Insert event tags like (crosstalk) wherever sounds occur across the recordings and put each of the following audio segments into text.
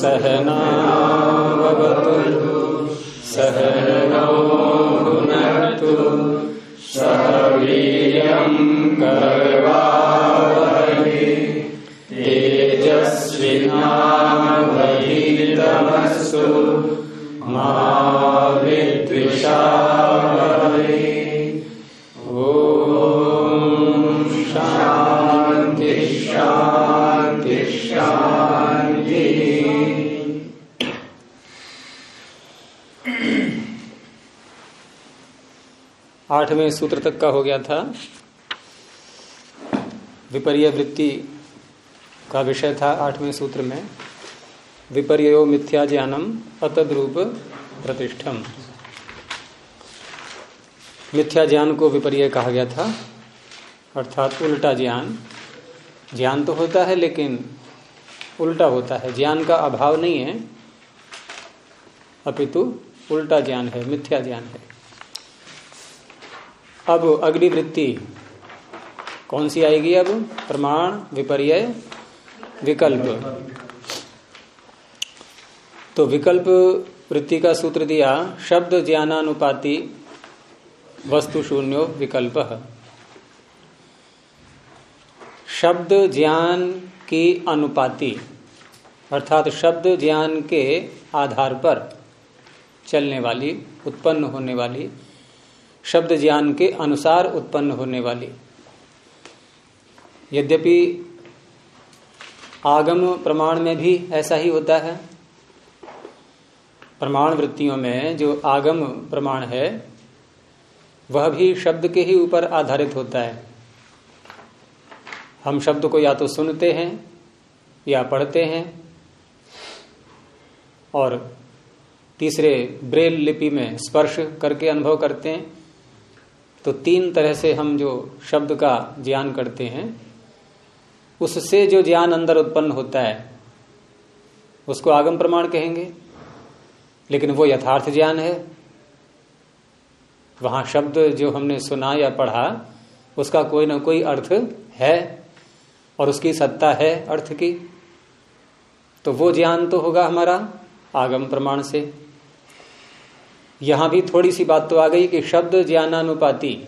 सहनावतु आठवें सूत्र तक का हो गया था। विपर्य वृत्ति का विषय था आठवें सूत्र में। विपर्यो मिथ्या ज्ञानम अतद्रूप प्रतिष्ठम। मिथ्या ज्ञान को विपर्य कहा गया था। अर्थात उल्टा ज्ञान। ज्ञान तो होता है, लेकिन उल्टा होता है। ज्ञान का अभाव नहीं है। अपितु उल्टा ज्ञान है मिथ्या ज्ञान है। अब अगली वृत्ति। कौन सी आएगी अब? प्रमाण विपर्य विकल्प। तो विकल्प वृत्ति का सूत्र दिया, शब्द ज्ञानानुपाति, वस्तु शून्यो, विकल्प। शब्द ज्ञान की अनुपाति, अर्थात शब्द ज्ञान के आधार पर चलने वाली, उत्पन्न होने वाली शब्द ज्ञान के अनुसार उत्पन्न होने वाली। यद्यपि आगम प्रमाण में भी ऐसा ही होता है, प्रमाण वृत्तियों में जो आगम प्रमाण है, वह भी शब्द के ही ऊपर आधारित होता है। हम शब्द को या तो सुनते हैं, या पढ़ते हैं, और तीसरे ब्रेल लिपि में स्पर्श करके अनुभव करते हैं तो तीन तरह से हम जो शब्द का ज्ञान करते हैं, उससे जो ज्ञान अंदर उत्पन्न होता है, उसको आगम प्रमाण कहेंगे। लेकिन वो यथार्थ ज्ञान है। वहाँ शब्द जो हमने सुना या पढ़ा, उसका कोई ना कोई अर्थ है और उसकी सत्ता है अर्थ की। तो वो ज्ञान तो होगा हमारा आगम प्रमाण से। यहाँ भी थोड़ी सी बात तो आ गई कि शब्द ज्ञानानुपाति।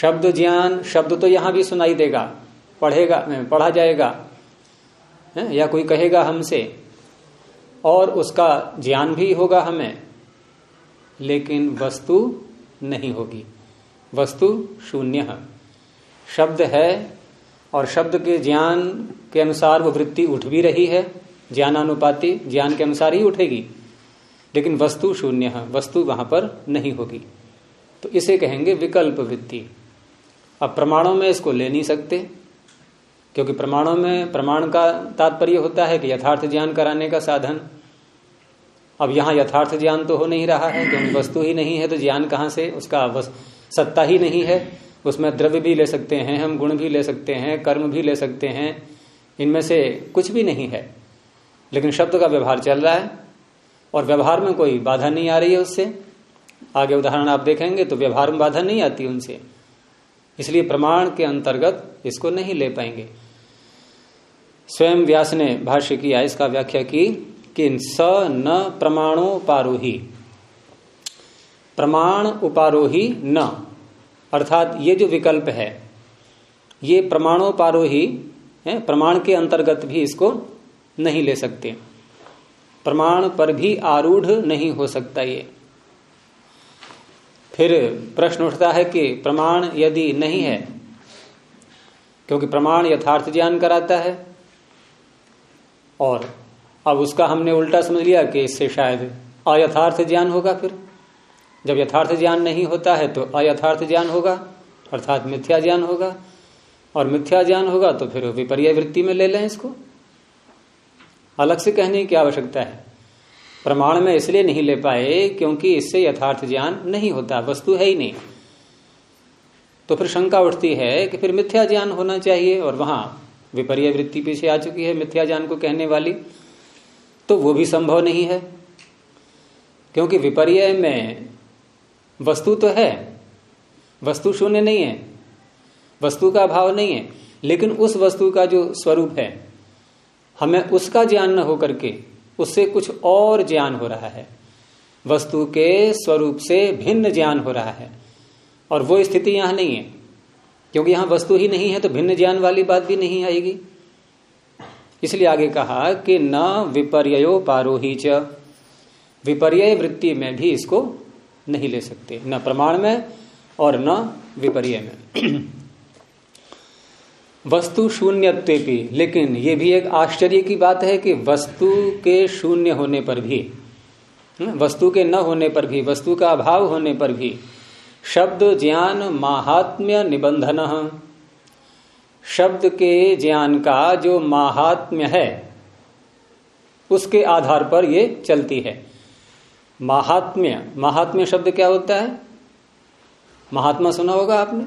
शब्द ज्ञान, शब्द तो यहाँ भी सुनाई देगा, पढ़ेगा पढ़ा जाएगा, है? या कोई कहेगा हमसे, और उसका ज्ञान भी होगा हमें, लेकिन वस्तु नहीं होगी। वस्तु शून्य है। शब्द है, और शब्द के ज्ञान के अनुसार वो वृत्ति उठ भी रही है, ज्ञानानुपाति, ज्ञान के अनुसार ही उठेगी। लेकिन वस्तु शून्य है, वस्तु वहाँ पर नहीं होगी। तो इसे कहेंगे विकल्प वृत्ति। अब प्रमाणों में इसको ले नहीं सकते, क्योंकि प्रमाणों में प्रमाण का तात्पर्य होता है कि यथार्थ ज्ञान कराने का साधन। अब यहाँ यथार्थ ज्ञान तो हो नहीं रहा है, क्योंकि वस्तु ही नहीं है तो ज्ञान कहाँ से, उसका सत्ता ही नहीं है। उसमें द्रव्य भी ले सकते हैं, हम गुण भी ले सकते हैं, कर्म भी ले सकते हैं, इनमें से कुछ भी नहीं है। लेकिन शब्द का व्यवहार चल रहा है और व्यवहार में कोई बाधा नहीं आ रही है उससे। आगे उदाहरण आप देखेंगे तो व्यवहार में बाधा नहीं आती उनसे। इसलिए प्रमाण के अंतर्गत इसको नहीं ले पाएँगे। स्वयं व्यास ने भाष्य किया इसका व्याख्या की कि स न प्रमाणोपारोही प्रमाण उपारोही न, अर्थात ये जो विकल्प है, ये प्रमाणोपारोही, है, प्रमाण के अंतर्गत भी इसको नहीं ले सकते। प्रमाण पर भी आरूढ़ नहीं हो सकता ये। फिर प्रश्न उठता है कि प्रमाण यदि नहीं है, क्योंकि प्रमाण यथार्थ ज्ञान कराता है, और अब उसका हमने उल्टा समझ लिया कि इससे शायद अयथार्थ ज्ञान होगा फिर। जब यथार्थ ज्ञान नहीं होता है तो अयथार्थ ज्ञान होगा, अर्थात मिथ्या ज्ञान होगा, और मिथ्या ज्ञान होगा तो फिर विपर्य वृत्ति में ले लें इसको। अलग से कहने की आवश्यकता है? प्रमाण में इसलिए नहीं ले पाए क्योंकि इससे यथार्थ ज्ञान नहीं होता, वस्तु है ही नहीं। तो फिर शंका उठती है कि फिर मिथ्या ज्ञान होना चाहिए और वहाँ विपर्य वृत्ति पीछे आ चुकी है मिथ्या ज्ञान को कहने वाली। तो वो भी संभव नहीं है, क्योंकि विपर्य में वस्तु तो है, वस्तु शून्य नहीं है, वस्तु का अभाव नहीं है, लेकिन उस वस्तु का जो स्वरूप है हमें उसका ज्ञान न होकर के उससे कुछ और ज्ञान हो रहा है। वस्तु के स्वरूप से भिन्न ज्ञान हो रहा है। और वो स्थिति यहाँ नहीं है। क्योंकि यहाँ वस्तु ही नहीं है तो भिन्न ज्ञान वाली बात भी नहीं आएगी। इसलिए आगे कहा कि न विपर्यो पारोही च। विपर्य वृत्ति में भी इसको नहीं ले सकते। न प्रमाण में और न विपर्य में। वस्तु शून्य लेकिन ये भी एक आश्चर्य की बात है कि वस्तु के शून्य होने पर भी वस्तु के न होने पर भी, वस्तु का अभाव होने पर भी, शब्द ज्ञान माहात्म्य निबंधन। शब्द के ज्ञान का जो माहात्म्य है, उसके आधार पर ये चलती है। महात्म्य महात्म्य शब्द क्या होता है? महात्मा सुना होगा आपने?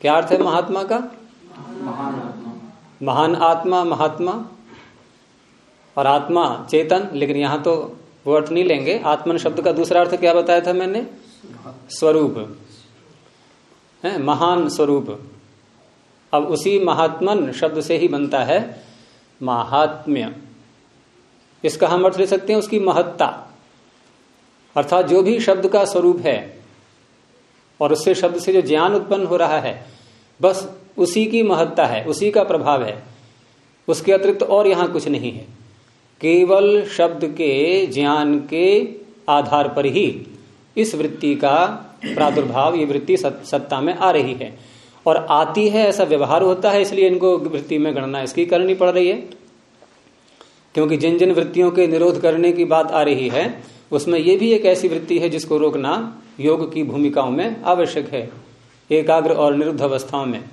क्या अर्थ है महात्मा का? महान आत्मा। महात्मा, और आत्मा चेतन, लेकिन यहाँ तो वो अर्थ नहीं लेंगे। आत्मन शब्द का दूसरा अर्थ क्या बताया था मैंने? स्वरूप। है? महान स्वरूप। अब उसी महात्मन शब्द से ही बनता है महात्म्य। इसका हम अर्थ ले सकते हैं उसकी महत्ता। अर्थात जो भी शब्द का स्वरूप है, और उससे शब्द से जो ज्ञान उत्पन्न हो रहा है, बस उसी की महत्ता है, उसी का प्रभाव है। उसके अतिरिक्त और यहाँ कुछ नहीं है। केवल शब्द के, ज्ञान के आधार पर ही इस वृत्ति का प्रादुर्भाव, ये वृत्ति सत्ता में आ रही है। और आती है, ऐसा व्यवहार होता है, इसलिए इनको वृत्ति में गणना इसकी करनी पड़ रही है। क्योंकि जिन जिन वृत्तियों के निरोध करने की बात आ रही है, उसमें यह भी एक ऐसी वृत्ति है जिसको रोकना योग की भूमिकाओं में आवश्यक है। एकाग्र और निरुद्ध अवस्थाओं में।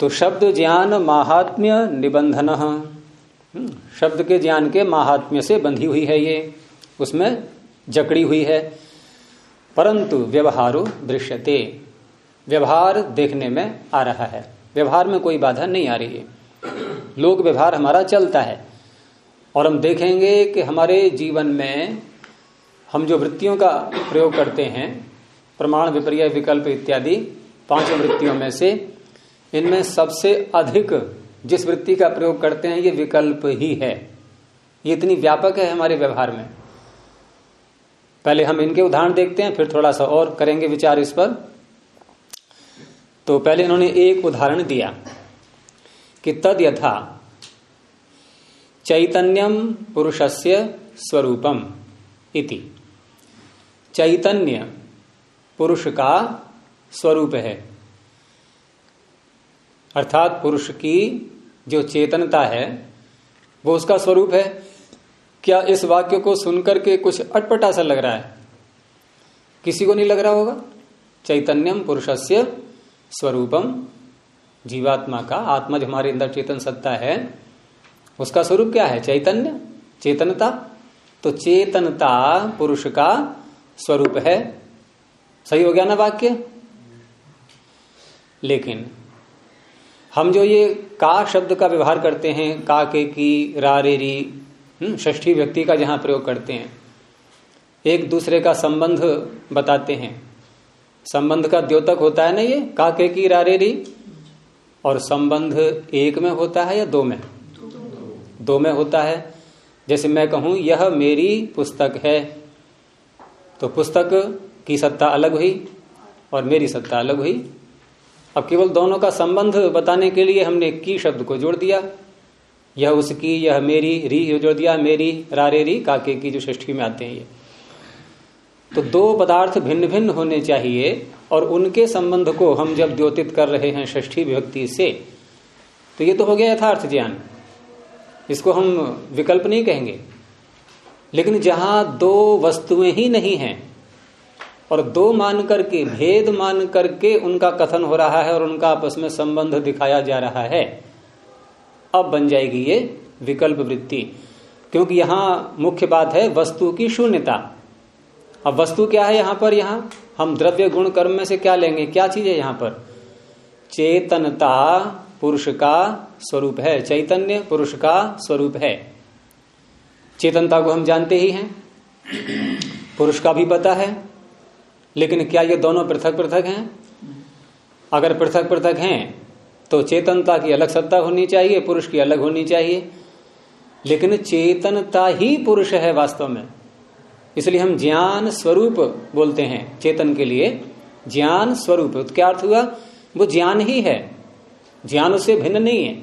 तो शब्द ज्ञान महात्म्य निबंधन। हम्म, शब्द के ज्ञान के महात्म्य से बंधी हुई है ये उसमें जकड़ी हुई है। परंतु व्यवहारो दृश्यते व्यवहार देखने में आ रहा है। व्यवहार में कोई बाधा नहीं आ रही है। लोक व्यवहार हमारा चलता है और हम देखेंगे कि हमारे जीवन में हम जो वृत्तियों का प्रयोग करते हैं प्रमाण विपर्य विकल्प इत्यादि पाँचों वृत्तियों में से इनमें सबसे अधिक जिस वृत्ति का प्रयोग करते हैं, ये विकल्प ही है। ये इतनी व्यापक है हमारे व्यवहार में। पहले हम इनके उदाहरण देखते हैं, फिर थोड़ा सा और करेंगे विचार इस पर। तो पहले इन्होंने एक उदाहरण दिया कि तद यथा चैतन्यम पुरुषस्य स्वरूपम इति। चैतन्य पुरुष का स्वरूप है। अर्थात पुरुष की जो चेतनता है, वो उसका स्वरूप है। क्या इस वाक्य को सुनकर के कुछ अटपटा सा लग रहा है? किसी को नहीं लग रहा होगा? चैतन्यम पुरुषस्य स्वरूपम। जीवात्मा का आत्मा, जो हमारे अंदर चेतन सत्ता है, उसका स्वरूप क्या है? चैतन्य? चेतनता? तो चेतनता पुरुष का स्वरूप है। सही हो गया ना वाक्य? लेकिन हम जो ये का शब्द का व्यवहार करते हैं का के की रा रे हम्म, ष्ठी व्यक्ति का जहाँ प्रयोग करते हैं एक दूसरे का संबंध बताते हैं। संबंध का द्योतक होता है ना ये का के की रा रे री? और संबंध एक में होता है या दो में? दो में होता है। जैसे मैं कहूँ यह मेरी पुस्तक है। तो पुस्तक की सत्ता अलग हुई और मेरी सत्ता अलग हुई। अब केवल दोनों का संबंध बताने के लिए हमने की शब्द को जोड़ दिया। यह उसकी, यह मेरी, री जोड़ दिया, मेरी रारे री काके की जो षष्ठी में आते हैं ये। तो दो पदार्थ भिन्न भिन्न होने चाहिए और उनके संबंध को हम जब द्योतित कर रहे हैं षष्ठी विभक्ति से तो ये तो हो गया यथार्थ ज्ञान। इसको हम विकल्प नहीं कहेंगे। लेकिन जहाँ दो वस्तुएँ ही नहीं हैं और दो मान करके, भेद मान करके उनका कथन हो रहा है और उनका आपस में संबंध दिखाया जा रहा है। अब बन जाएगी ये विकल्प वृत्ति। क्योंकि यहाँ मुख्य बात है वस्तु की शून्यता। अब वस्तु क्या है यहाँ पर? यहाँ हम द्रव्य गुण कर्म में से क्या लेंगे? क्या चीज़ है यहाँ पर? चेतनता पुरुष का स्वरूप है। चैतन्य पुरुष का स्वरूप है। चेतनता को हम जानते ही हैं। पुरुष का भी पता है। लेकिन क्या ये दोनों पृथक पृथक हैं? अगर पृथक पृथक हैं तो चेतनता की अलग सत्ता होनी चाहिए, पुरुष की अलग होनी चाहिए। लेकिन चेतनता ही पुरुष है वास्तव में। इसलिए हम ज्ञान स्वरूप बोलते हैं, चेतन के लिए। ज्ञान स्वरूप तो क्या अर्थ हुआ? वो ज्ञान ही है। ज्ञान उससे भिन्न नहीं है।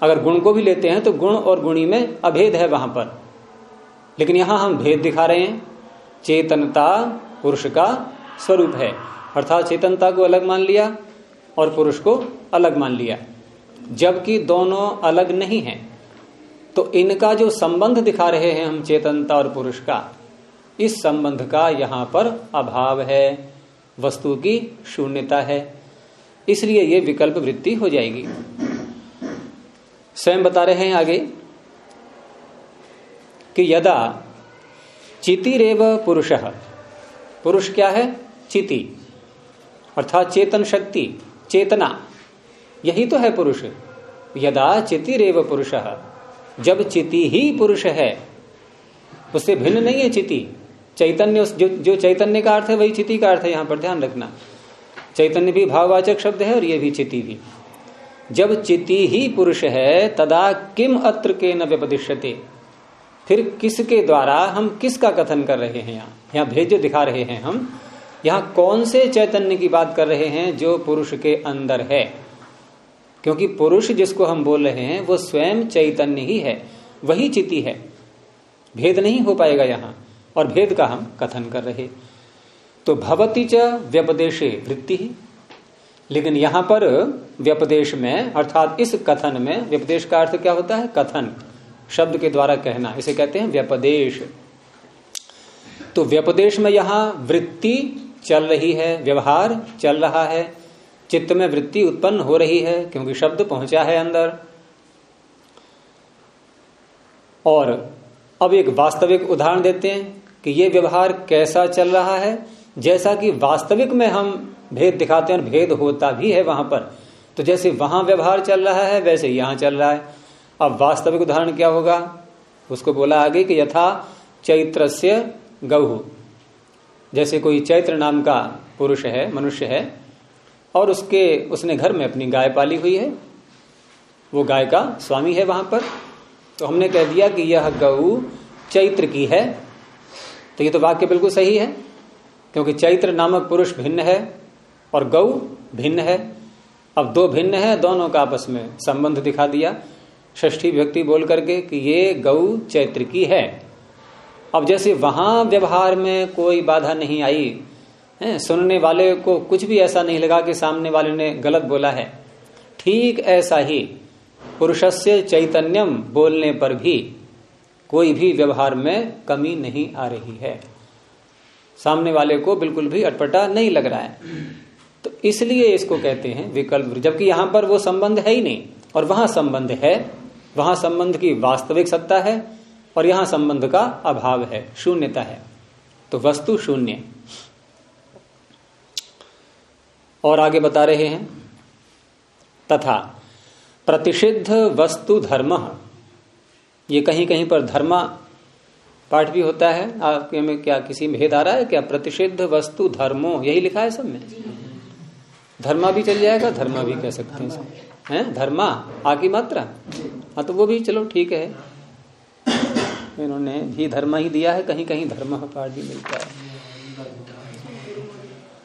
अगर गुण को भी लेते हैं तो गुण और गुणी में अभेद है वहाँ पर। लेकिन यहाँ हम भेद दिखा रहे हैं। चेतनता पुरुष का स्वरूप है। अर्थात चेतनता को अलग मान लिया और पुरुष को अलग मान लिया। जबकि दोनों अलग नहीं है तो इनका जो संबंध दिखा रहे हैं हम चेतनता और पुरुष का, इस संबंध का यहाँ पर अभाव है, वस्तु की शून्यता है। इसलिए ये विकल्प वृत्ति हो जाएगी। स्वयं बता रहे हैं आगे कि यदा चितिरेव पुरुष पुरुष क्या है? चिति। अर्थात चेतन शक्ति, चेतना। यही तो है पुरुष। यदा चितिरेव पुरुष, जब चिति ही पुरुष है, उससे भिन्न नहीं है चिति। चैतन्य जो जो चैतन्य का अर्थ है, वही चिति का अर्थ है, यहाँ पर ध्यान रखना। चैतन्य भी भाववाचक शब्द है और ये भी चिति भी। जब चिति ही पुरुष है, तदा किम अत्र के न फिर किसके द्वारा हम किसका कथन कर रहे हैं यहाँ? यहाँ भेद दिखा रहे हैं हम। यहाँ कौन से चैतन्य की बात कर रहे हैं जो पुरुष के अंदर है? क्योंकि पुरुष जिसको हम बोल रहे हैं, वो स्वयं चैतन्य ही है। वही चिति है। भेद नहीं हो पाएगा यहाँ। और भेद का हम कथन कर रहे तो भवती च व्यपदेशे वृत्ति। ही लेकिन यहाँ पर व्यपदेश में, अर्थात इस कथन में, व्यपदेश का अर्थ क्या होता है? कथन। शब्द के द्वारा कहना। इसे कहते हैं व्यपदेश। तो व्यपदेश में यहाँ वृत्ति चल रही है, व्यवहार चल रहा है, चित्त में वृत्ति उत्पन्न हो रही है, क्योंकि शब्द पहुँचा है अंदर। और अब एक वास्तविक उदाहरण देते हैं कि ये व्यवहार कैसा चल रहा है। जैसा कि वास्तविक में हम भेद दिखाते हैं और भेद होता भी है वहाँ पर। तो जैसे वहाँ व्यवहार चल रहा है, वैसे यहाँ चल रहा है। अब वास्तविक उदाहरण क्या होगा? उसको बोला आगे कि यथा चैत्र से गहु जैसे कोई चैत्र नाम का पुरुष है, मनुष्य है, और उसके, उसने घर में अपनी गाय पाली हुई है, वो गाय का स्वामी है वहाँ पर तो हमने कह दिया कि यह गऊ चैत्र की है। तो ये तो वाक्य बिल्कुल सही है, क्योंकि चैत्र नामक पुरुष भिन्न है और गौ भिन्न है। अब दो भिन्न है, दोनों का आपस में संबंध दिखा दिया। ष्ठी व्यक्ति बोल करके कि ये गौ चैत्र की है। अब जैसे वहाँ व्यवहार में कोई बाधा नहीं आई, है, सुनने वाले को कुछ भी ऐसा नहीं लगा कि सामने वाले ने गलत बोला है। ठीक ऐसा ही पुरुषस्य चैतन्यम बोलने पर भी कोई भी व्यवहार में कमी नहीं आ रही है। सामने वाले को बिल्कुल भी अटपटा नहीं लग रहा है। तो इसलिए इसको कहते हैं विकल्प, जबकि यहाँ पर वो संबंध है ही नहीं, और वहाँ संबंध है। वहाँ संबंध की वास्तविक सत्ता है और यहाँ संबंध का अभाव है, शून्यता है। तो वस्तु शून्य। और आगे बता रहे हैं, तथा प्रतिषिद्ध वस्तु धर्म। ये कहीं कहीं पर धर्म पाठ भी होता है। आपके में क्या किसी भेद आ रहा है क्या? प्रतिषिद्ध वस्तु धर्मो, यही लिखा है सब में? धर्मा भी चल जाएगा, धर्मा भी कह सकते हैं हैं? धर्मा, आकी मात्रा। हाँ तो वो भी चलो ठीक है। इन्होंने भी धर्म ही दिया है कहीं कहीं धर्म पाठ भी मिलता है।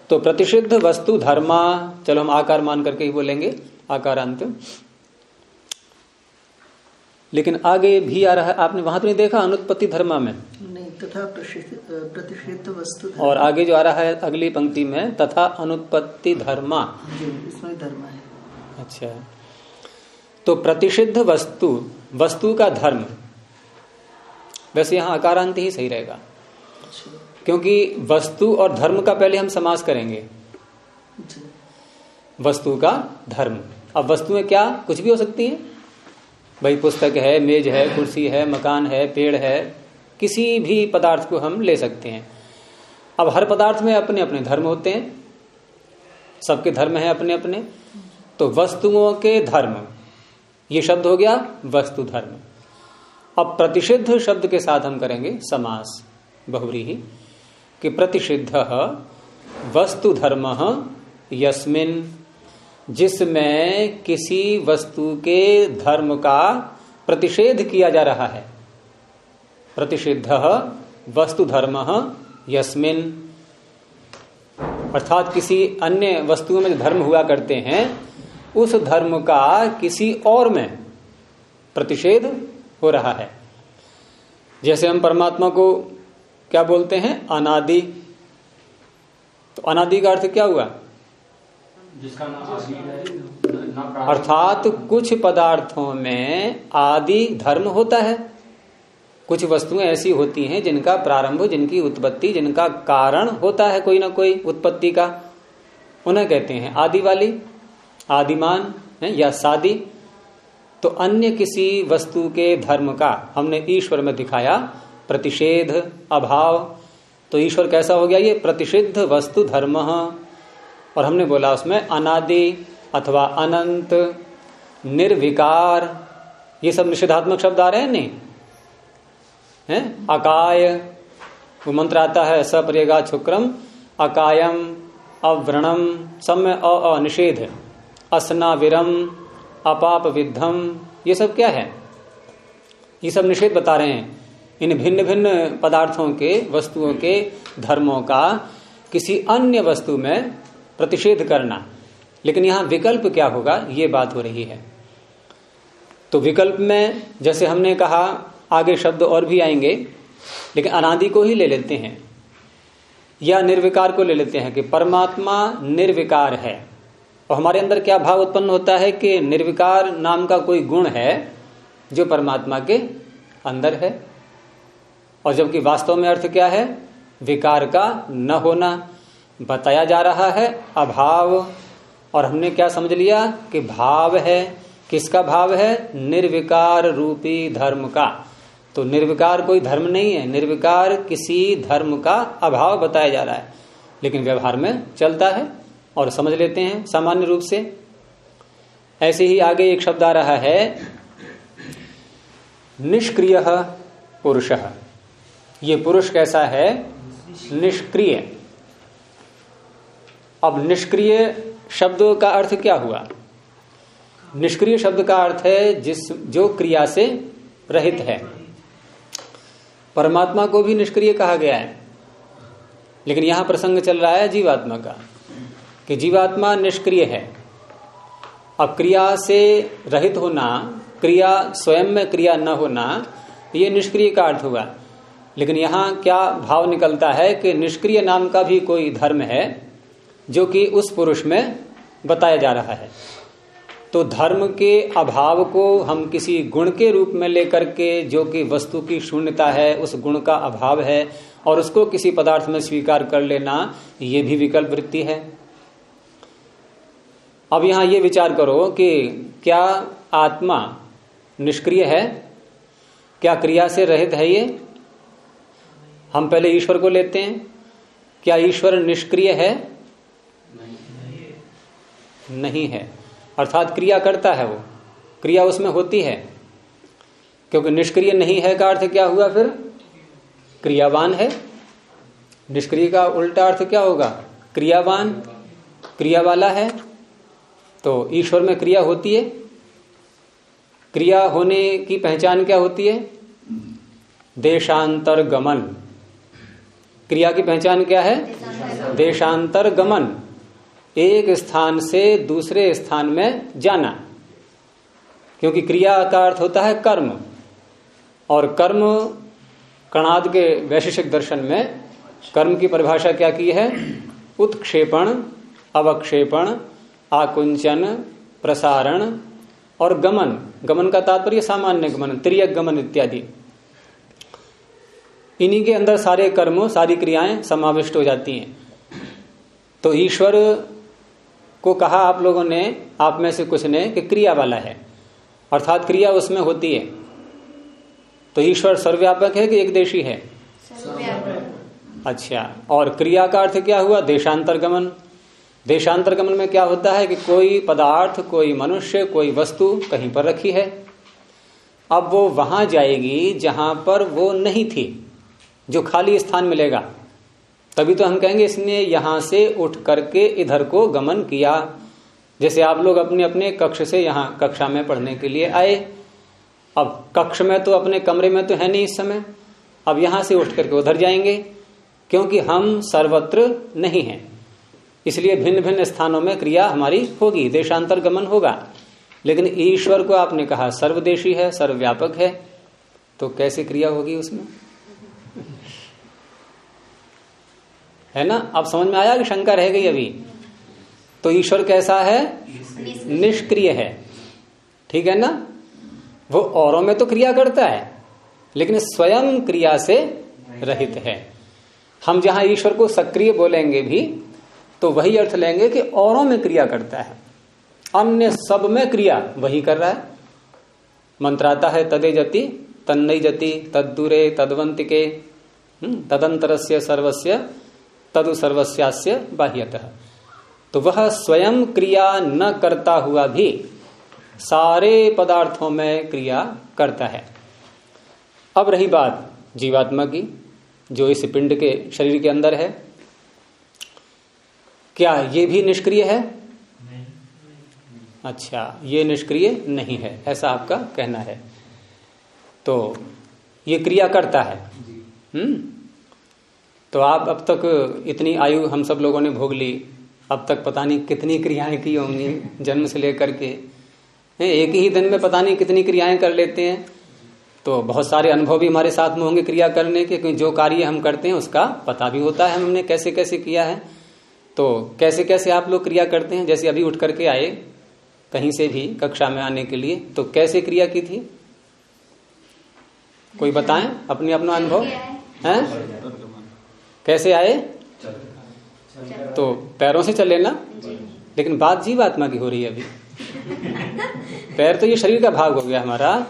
तो प्रतिषिद्ध वस्तु धर्मा चलो हम आकार मान करके ही बोलेंगे आकारांत लेकिन आगे भी आ रहा है आपने वहाँ तो नहीं देखा अनुत्पत्ति धर्मा में? नहीं तथा प्रतिषिद्ध वस्तु धर्मा। और आगे जो आ रहा है अगली पंक्ति में तथा अनुत्पत्ति धर्मा। इसमें धर्म है। अच्छा। तो प्रतिषिद्ध वस्तु वस्तु का धर्म। वैसे यहाँ अकारांत ही सही रहेगा। क्योंकि वस्तु और धर्म का पहले हम समास करेंगे। वस्तु का धर्म। अब वस्तुएँ क्या कुछ भी हो सकती हैं? भाई पुस्तक है मेज है कुर्सी है मकान है पेड़ है किसी भी पदार्थ को हम ले सकते हैं। अब हर पदार्थ में अपने अपने धर्म होते हैं। सबके धर्म है अपने अपने तो वस्तुओं के धर्म। ये शब्द हो गया वस्तु धर्म। अब प्रतिषिद्ध शब्द के साथ हम करेंगे समास। बहुरी कि प्रतिषिद्ध वस्तु धर्म यस्मिन, जिसमें किसी वस्तु के धर्म का प्रतिषेध किया जा रहा है। प्रतिषिद्ध वस्तु धर्म यस्मिन। अर्थात किसी अन्य वस्तुओं में धर्म हुआ करते हैं, उस धर्म का किसी और में प्रतिषेध हो रहा है। जैसे हम परमात्मा को क्या बोलते हैं? अनादि। तो अनादि का अर्थ क्या हुआ? जिसका। अर्थात कुछ पदार्थों में आदि धर्म होता है। कुछ वस्तुएँ ऐसी होती हैं जिनका प्रारंभ जिनकी उत्पत्ति जिनका कारण होता है कोई ना कोई उत्पत्ति का। उन्हें कहते हैं आदि वाली आदिमान है या सादी। तो अन्य किसी वस्तु के धर्म का हमने ईश्वर में दिखाया, प्रतिषेध, अभाव तो ईश्वर कैसा हो गया? ये प्रतिषिद्ध वस्तु धर्म और हमने बोला उसमें अनादि अथवा अनंत, निर्विकार, ये सब निषेधात्मक शब्द आ रहे हैं नहीं? है? अकाय, वो मंत्र आता है सपरेगा छुक्रम अकायम, अव्रणम अ निषेध असना विरम अपाप विद्धम ये सब क्या है? ये सब निषेध बता रहे हैं। इन भिन्न भिन्न पदार्थों के, वस्तुओं के, धर्मों का किसी अन्य वस्तु में प्रतिषेध करना। लेकिन यहाँ विकल्प क्या होगा? ये बात हो रही है। तो विकल्प में, जैसे हमने कहा, आगे शब्द और भी आएँगे, लेकिन अनादि को ही ले लेते हैं। या निर्विकार को ले लेते हैं कि परमात्मा निर्विकार है। और हमारे अंदर क्या भाव उत्पन्न होता है कि निर्विकार नाम का कोई गुण है जो परमात्मा के अंदर है? और जबकि वास्तव में अर्थ क्या है? विकार का न होना बताया जा रहा है, अभाव। और हमने क्या समझ लिया कि भाव है? किसका भाव है? निर्विकार रूपी धर्म का। तो निर्विकार कोई धर्म नहीं है, निर्विकार किसी धर्म का अभाव बताया जा रहा है। लेकिन व्यवहार में चलता है। और समझ लेते हैं सामान्य रूप से। ऐसे ही आगे एक शब्द आ रहा है, निष्क्रिय पुरुष। ये पुरुष कैसा है? निष्क्रिय। अब निष्क्रिय शब्द का अर्थ क्या हुआ? निष्क्रिय शब्द का अर्थ है जिस, जो क्रिया से रहित है। परमात्मा को भी निष्क्रिय कहा गया है। लेकिन यहाँ प्रसंग चल रहा है जीवात्मा का। कि जीवात्मा निष्क्रिय है। अब क्रिया से रहित होना, क्रिया स्वयं में क्रिया न होना ये निष्क्रिय का अर्थ हुआ लेकिन यहाँ क्या भाव निकलता है कि निष्क्रिय नाम का भी कोई धर्म है, जो कि उस पुरुष में बताया जा रहा है। तो धर्म के अभाव को हम किसी गुण के रूप में लेकर के, जो कि वस्तु की शून्यता है, उस गुण का अभाव है, और उसको किसी पदार्थ में स्वीकार कर लेना, ये भी विकल्प वृत्ति है। अब यहाँ ये विचार करो कि क्या आत्मा निष्क्रिय है? क्या क्रिया से रहित है ये? हम पहले ईश्वर को लेते हैं। क्या ईश्वर निष्क्रिय है? नहीं है। अर्थात क्रिया करता है वो। क्रिया उसमें होती है। क्योंकि निष्क्रिय नहीं है का अर्थ क्या हुआ फिर? क्रियावान है। निष्क्रिय का उल्टा अर्थ क्या होगा? क्रियावान। क्रिया वाला है। तो ईश्वर में क्रिया होती है। क्रिया होने की पहचान क्या होती है? देशांतर गमन क्रिया की पहचान क्या है? देशांतर गमन एक स्थान से दूसरे स्थान में जाना। क्योंकि क्रिया का अर्थ होता है कर्म। और कर्म कणाद के वैशेषिक दर्शन में कर्म की परिभाषा क्या की है? उत्क्षेपण, अवक्षेपण आकुंचन प्रसारण और गमन। गमन का तात्पर्य सामान्य गमन त्रियक गमन इत्यादि। इन्हीं के अंदर सारे कर्म सारी क्रियाएँ समाविष्ट हो जाती हैं। तो ईश्वर को कहा आप लोगों ने आप में से कुछ ने कि क्रिया वाला है। अर्थात क्रिया उसमें होती है। तो ईश्वर सर्वव्यापक है कि एक देशी है अच्छा और क्रिया का अर्थ क्या हुआ? देशांतरगमन देशांतरगमन में क्या होता है कि कोई पदार्थ, कोई मनुष्य, कोई वस्तु कहीं पर रखी है। अब वो वहाँ जाएगी जहाँ पर वो नहीं थी, जो खाली स्थान मिलेगा। तभी तो हम कहेंगे इसने यहाँ से उठ करके इधर को गमन किया। जैसे आप लोग अपने अपने कक्ष से यहाँ कक्षा में पढ़ने के लिए आए। अब कक्ष में तो अपने कमरे में तो है नहीं इस समय। अब यहाँ से उठ करके उधर जाएँगे, क्योंकि हम सर्वत्र नहीं हैं। इसलिए भिन्न भिन्न स्थानों में क्रिया हमारी होगी देशांतर गमन होगा। लेकिन ईश्वर को आपने कहा सर्वदेशी है सर्वव्यापक है तो कैसे क्रिया होगी उसमें? है ना? अब समझ में आया कि शंका रह गई अभी? तो ईश्वर कैसा है? निष्क्रिय है। ठीक है ना? वो औरों में तो क्रिया करता है लेकिन स्वयं क्रिया से रहित है। हम जहाँ ईश्वर को सक्रिय बोलेंगे भी तो वही अर्थ लेंगे कि औरों में क्रिया करता है। अन्य सब में क्रिया वही कर रहा है। मंत्राता है तदे जति तन्नई जति तदूरे तदवंतिके हम्म, तदंतरस्य सर्वस्य तदु सर्वस्यास्य बाह्यतः। तो वह स्वयं क्रिया न करता हुआ भी सारे पदार्थों में क्रिया करता है। अब रही बात जीवात्मा की जो इस पिंड के शरीर के अंदर है। क्या ये भी निष्क्रिय है? अच्छा ये निष्क्रिय नहीं है ऐसा आपका कहना है। तो ये क्रिया करता है। हम्म? तो आप अब तक इतनी आयु हम सब लोगों ने भोग ली अब तक पता नहीं कितनी क्रियाएँ की होंगी जन्म से लेकर के। एक ही दिन में पता नहीं कितनी क्रियाएँ कर लेते हैं। तो बहुत सारे अनुभव भी हमारे साथ में होंगे क्रिया करने के क्योंकि जो कार्य हम करते हैं उसका पता भी होता है हमने कैसे कैसे किया है। तो कैसे कैसे आप लोग क्रिया करते हैं? जैसे अभी उठ करके आए, कहीं से भी कक्षा में आने के लिए तो कैसे क्रिया की थी? कोई बताएँ अपने अपना अनुभव? है? कैसे आए? तो पैरों से चले ना लेकिन बात जीवात्मा की हो रही है अभी। पैर तो ये शरीर का भाग हो गया हमारा।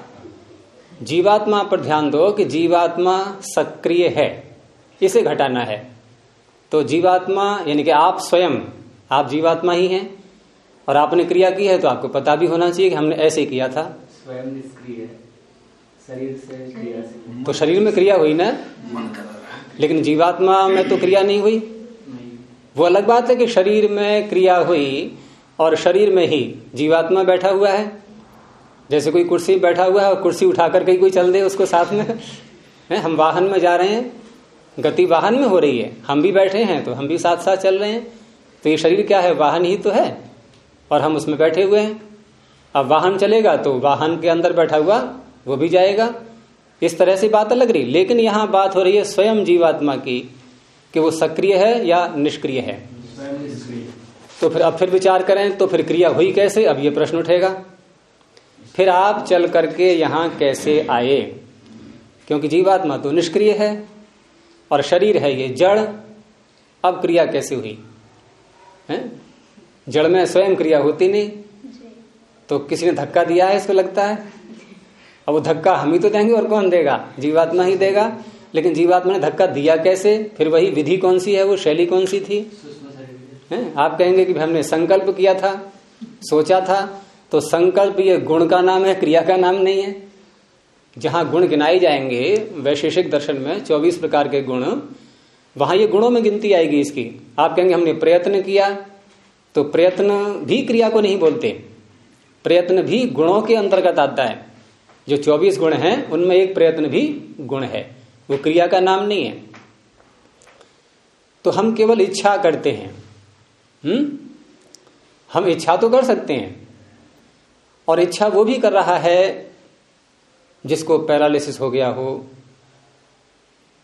जीवात्मा पर ध्यान दो कि जीवात्मा सक्रिय है। इसे घटाना है। तो जीवात्मा यानी कि आप स्वयं आप जीवात्मा ही हैं और आपने क्रिया की है तो आपको पता भी होना चाहिए कि हमने ऐसे किया था। स्वयं निष्क्रिय शरीर से क्रिया से तो शरीर में क्रिया हुई ना? लेकिन जीवात्मा में तो क्रिया नहीं हुई? नहीं। वो अलग बात है कि शरीर में क्रिया हुई और शरीर में ही जीवात्मा बैठा हुआ है। जैसे कोई कुर्सी बैठा हुआ है और कुर्सी उठा करके कोई चल दे उसको साथ में। है हम वाहन में जा रहे हैं। गति वाहन में हो रही है। हम भी बैठे हैं तो हम भी साथ साथ चल रहे हैं। तो ये शरीर क्या है? वाहन ही तो है। और हम उसमें बैठे हुए हैं। अब वाहन चलेगा तो वाहन के अंदर बैठा हुआ वो भी जाएगा। इस तरह से बात अलग रही। लेकिन यहाँ बात हो रही है स्वयं जीवात्मा की कि वो सक्रिय है या निष्क्रिय है। तो फिर अब फिर विचार करें तो फिर क्रिया हुई कैसे? अब ये प्रश्न उठेगा। फिर आप चल करके यहाँ कैसे आए? क्योंकि जीवात्मा तो निष्क्रिय है। और शरीर है ये जड़। अब क्रिया कैसे हुई? है? जड़ में स्वयं क्रिया होती नहीं। तो किसी ने धक्का दिया है इसको लगता है? अब वो धक्का हम ही तो देंगे और कौन देगा? जीवात्मा ही देगा। लेकिन जीवात्मा ने धक्का दिया कैसे? फिर वही विधि कौन सी है? वो शैली कौन सी थी? है? आप कहेंगे कि हमने संकल्प किया था सोचा था। तो संकल्प ये गुण का नाम है क्रिया का नाम नहीं है। जहाँ गुण गिनाए जाएँगे, वैशेषिक दर्शन में 24 प्रकार के गुण, वहाँ ये गुणों में गिनती आएगी इसकी। आप कहेंगे, हमने प्रयत्न किया तो प्रयत्न भी क्रिया को नहीं बोलते। प्रयत्न भी गुणों के अंतर्गत आता है। जो 24 गुण हैं, उनमें एक प्रयत्न भी गुण है। वो क्रिया का नाम नहीं है। तो हम केवल इच्छा करते हैं। हम्म? हम इच्छा तो कर सकते हैं। और इच्छा वो भी कर रहा है जिसको पैरालिसिस हो गया हो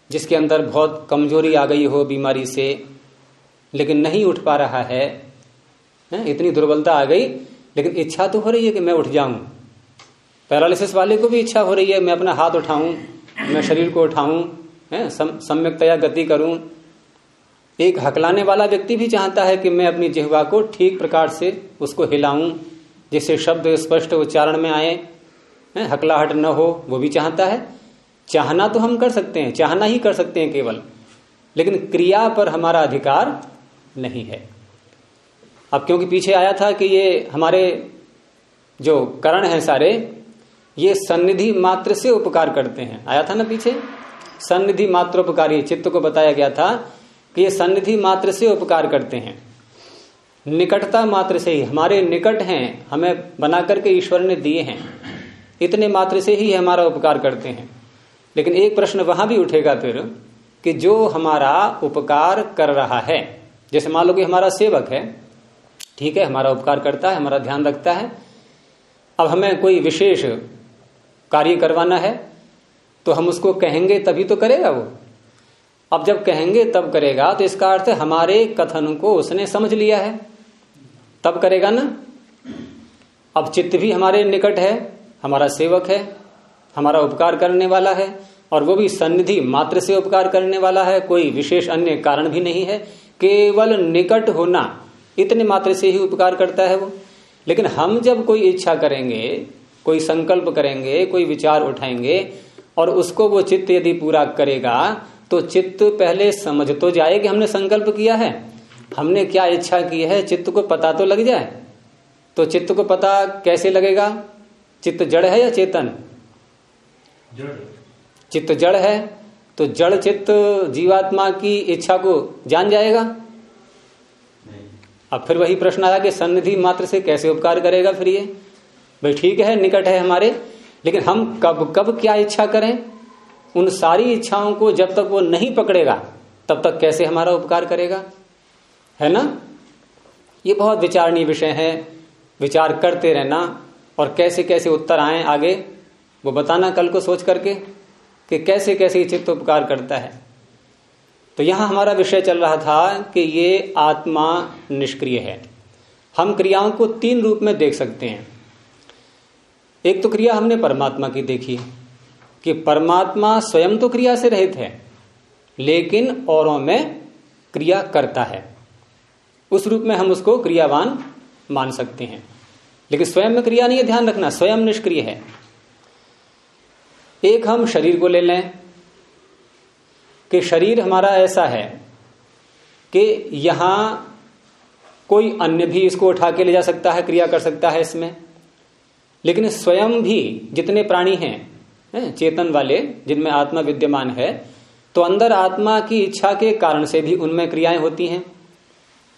जिसके अंदर बहुत कमज़ोरी आ गई हो बीमारी से लेकिन नहीं उठ पा रहा है, है? इतनी दुर्बलता आ गई लेकिन इच्छा तो हो रही है कि मैं उठ जाऊँ पैरालिसिस वाले को भी इच्छा हो रही है मैं अपना हाथ उठाऊं मैं शरीर को उठाऊं है सम, सम्यकतया गति करूँ एक हकलाने वाला व्यक्ति भी चाहता है कि मैं अपनी जिहवा को ठीक प्रकार से उसको हिलाऊं जिससे शब्द स्पष्ट उच्चारण में आए है? हकलाहट न हो, वो भी चाहता है। चाहना तो हम कर सकते हैं, चाहना ही कर सकते हैं केवल। लेकिन क्रिया पर हमारा अधिकार नहीं है। अब क्योंकि पीछे आया था कि ये हमारे जो करण हैं सारे, ये सन्निधि मात्र से उपकार करते हैं। आया था ना पीछे? सन्निधि मात्र उपकारी चित्त को बताया गया था कि ये सन्निधि मात्र से उपकार करते हैं। निकटता मात्र से ही, हमारे निकट हैं, हमें बना करके ईश्वर ने दिए हैं। इतने मात्र से ही हमारा उपकार करते हैं। लेकिन एक प्रश्न वहाँ भी उठेगा फिर, कि जो हमारा उपकार कर रहा है, जैसे मान लो कि हमारा सेवक है, ठीक है, हमारा उपकार करता है, हमारा ध्यान रखता है, अब हमें कोई विशेष कार्य करवाना है तो हम उसको कहेंगे तभी तो करेगा वो। अब जब कहेंगे तब करेगा तो इसका अर्थ हमारे कथन को उसने समझ लिया है। तब करेगा ना? अब चित्त भी हमारे निकट है हमारा सेवक है, हमारा उपकार करने वाला है, और वो भी सन्निधि मात्र से उपकार करने वाला है, कोई विशेष अन्य कारण भी नहीं है। केवल निकट होना, इतने मात्र से ही उपकार करता है वो। लेकिन हम जब कोई इच्छा करेंगे, कोई संकल्प करेंगे, कोई विचार उठाएँगे, और उसको वो चित्त यदि पूरा करेगा तो चित्त पहले समझ तो जाए कि हमने संकल्प किया है। हमने क्या इच्छा की है, चित्त को पता तो लग जाए। तो चित्त को पता कैसे लगेगा? चित्त जड़ है या चेतन? जड़। चित्त जड़ है तो जड़ चित्त जीवात्मा की इच्छा को जान जाएगा? नहीं। अब फिर वही प्रश्न आया कि सन्निधि मात्र से कैसे उपकार करेगा फिर ये? भाई ठीक है निकट है हमारे लेकिन हम कब कब क्या इच्छा करें? उन सारी इच्छाओं को जब तक वो नहीं पकड़ेगा तब तक कैसे हमारा उपकार करेगा? है ना? ये बहुत विचारणीय विषय है विचार करते रहना। और कैसे कैसे उत्तर आए आगे, वो बताना कल को सोच करके कि कैसे कैसे चित्त उपकार करता है। तो यहाँ हमारा विषय चल रहा था कि ये आत्मा निष्क्रिय है। हम क्रियाओं को तीन रूप में देख सकते हैं। एक तो क्रिया हमने परमात्मा की देखी, कि परमात्मा स्वयं तो क्रिया से रहित है, लेकिन औरों में क्रिया करता है। उस रूप में हम उसको क्रियावान मान सकते हैं। लेकिन स्वयं में क्रिया नहीं है, ध्यान रखना, स्वयं निष्क्रिय है। एक हम शरीर को ले लें कि शरीर हमारा ऐसा है कि यहाँ कोई अन्य भी इसको उठा के ले जा सकता है, क्रिया कर सकता है इसमें। लेकिन स्वयं भी जितने प्राणी हैं चेतन वाले, जिनमें आत्मा विद्यमान है तो अंदर आत्मा की इच्छा के कारण से भी उनमें क्रियाएँ होती हैं।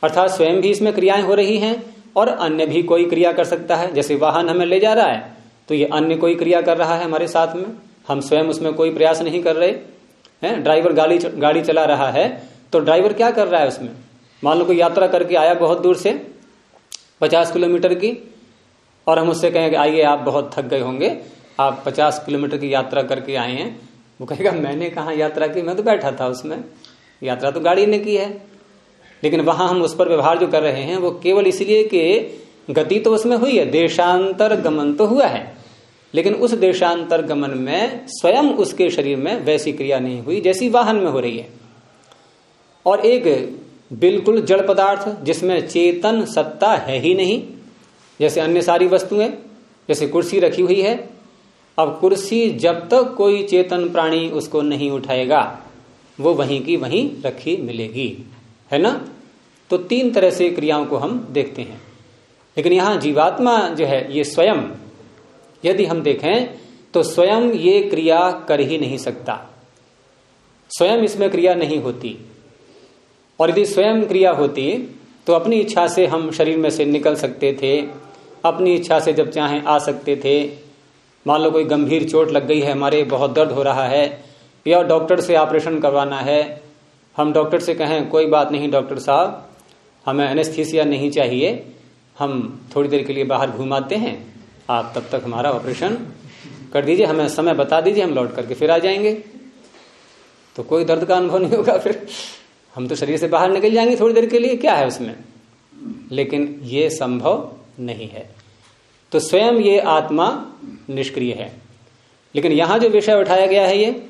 अर्थात स्वयं भी इसमें क्रियाएँ हो रही हैं और अन्य भी कोई क्रिया कर सकता है? जैसे वाहन हमें ले जा रहा है तो ये अन्य कोई क्रिया कर रहा है हमारे साथ में? हम स्वयं उसमें कोई प्रयास नहीं कर रहे? हैं? ड्राइवर गाड़ी गाड़ी चला रहा है तो ड्राइवर क्या कर रहा है उसमें? मान लो कोई यात्रा करके आया बहुत दूर से, पचास किलोमीटर की, और हम उससे कहें आइए, आप बहुत थक गए होंगे, आप पचास किलोमीटर की यात्रा करके आए हैं। वो कहेगा, मैंने कहा यात्रा की? मैं तो बैठा था उसमें। यात्रा तो गाड़ी ने की है। लेकिन वहाँ हम उस पर व्यवहार जो कर रहे हैं, वो केवल इसलिए कि गति तो उसमें हुई है देशांतर गमन तो हुआ है। लेकिन उस देशांतर गमन में स्वयं उसके शरीर में वैसी क्रिया नहीं हुई, जैसी वाहन में हो रही है। और एक बिल्कुल जड़ पदार्थ, जिसमें चेतन सत्ता है ही नहीं, जैसे अन्य सारी वस्तुएँ, जैसे कुर्सी रखी हुई है। अब कुर्सी जब तक कोई चेतन प्राणी उसको नहीं उठाएगा, वो वहीं की वहीं रखी मिलेगी। है ना? तो तीन तरह से क्रियाओं को हम देखते हैं। लेकिन यहाँ जीवात्मा जो है, ये स्वयं। यदि हम देखें तो स्वयं ये क्रिया कर ही नहीं सकता। स्वयं इसमें क्रिया नहीं होती। और यदि स्वयं क्रिया होती तो अपनी इच्छा से हम शरीर में से निकल सकते थे, अपनी इच्छा से जब चाहें आ सकते थे। मान लो कोई गंभीर चोट लग गई है, हमारे बहुत दर्द हो रहा है, या डॉक्टर से ऑपरेशन करवाना है हम डॉक्टर से कहें, कोई बात नहीं डॉक्टर साहब, हमें एनेस्थीसिया नहीं चाहिए, हम थोड़ी देर के लिए बाहर घुमाते हैं। आप तब तक हमारा ऑपरेशन कर दीजिए, हमें समय बता दीजिए, हम लौट करके फिर आ जाएँगे। तो कोई दर्द का अनुभव नहीं होगा फिर। हम तो शरीर से बाहर निकल जाएँगे थोड़ी देर के लिए, क्या है उसमें? लेकिन ये संभव नहीं है। तो स्वयं ये आत्मा निष्क्रिय है। लेकिन यहाँ जो विषय उठाया गया है ये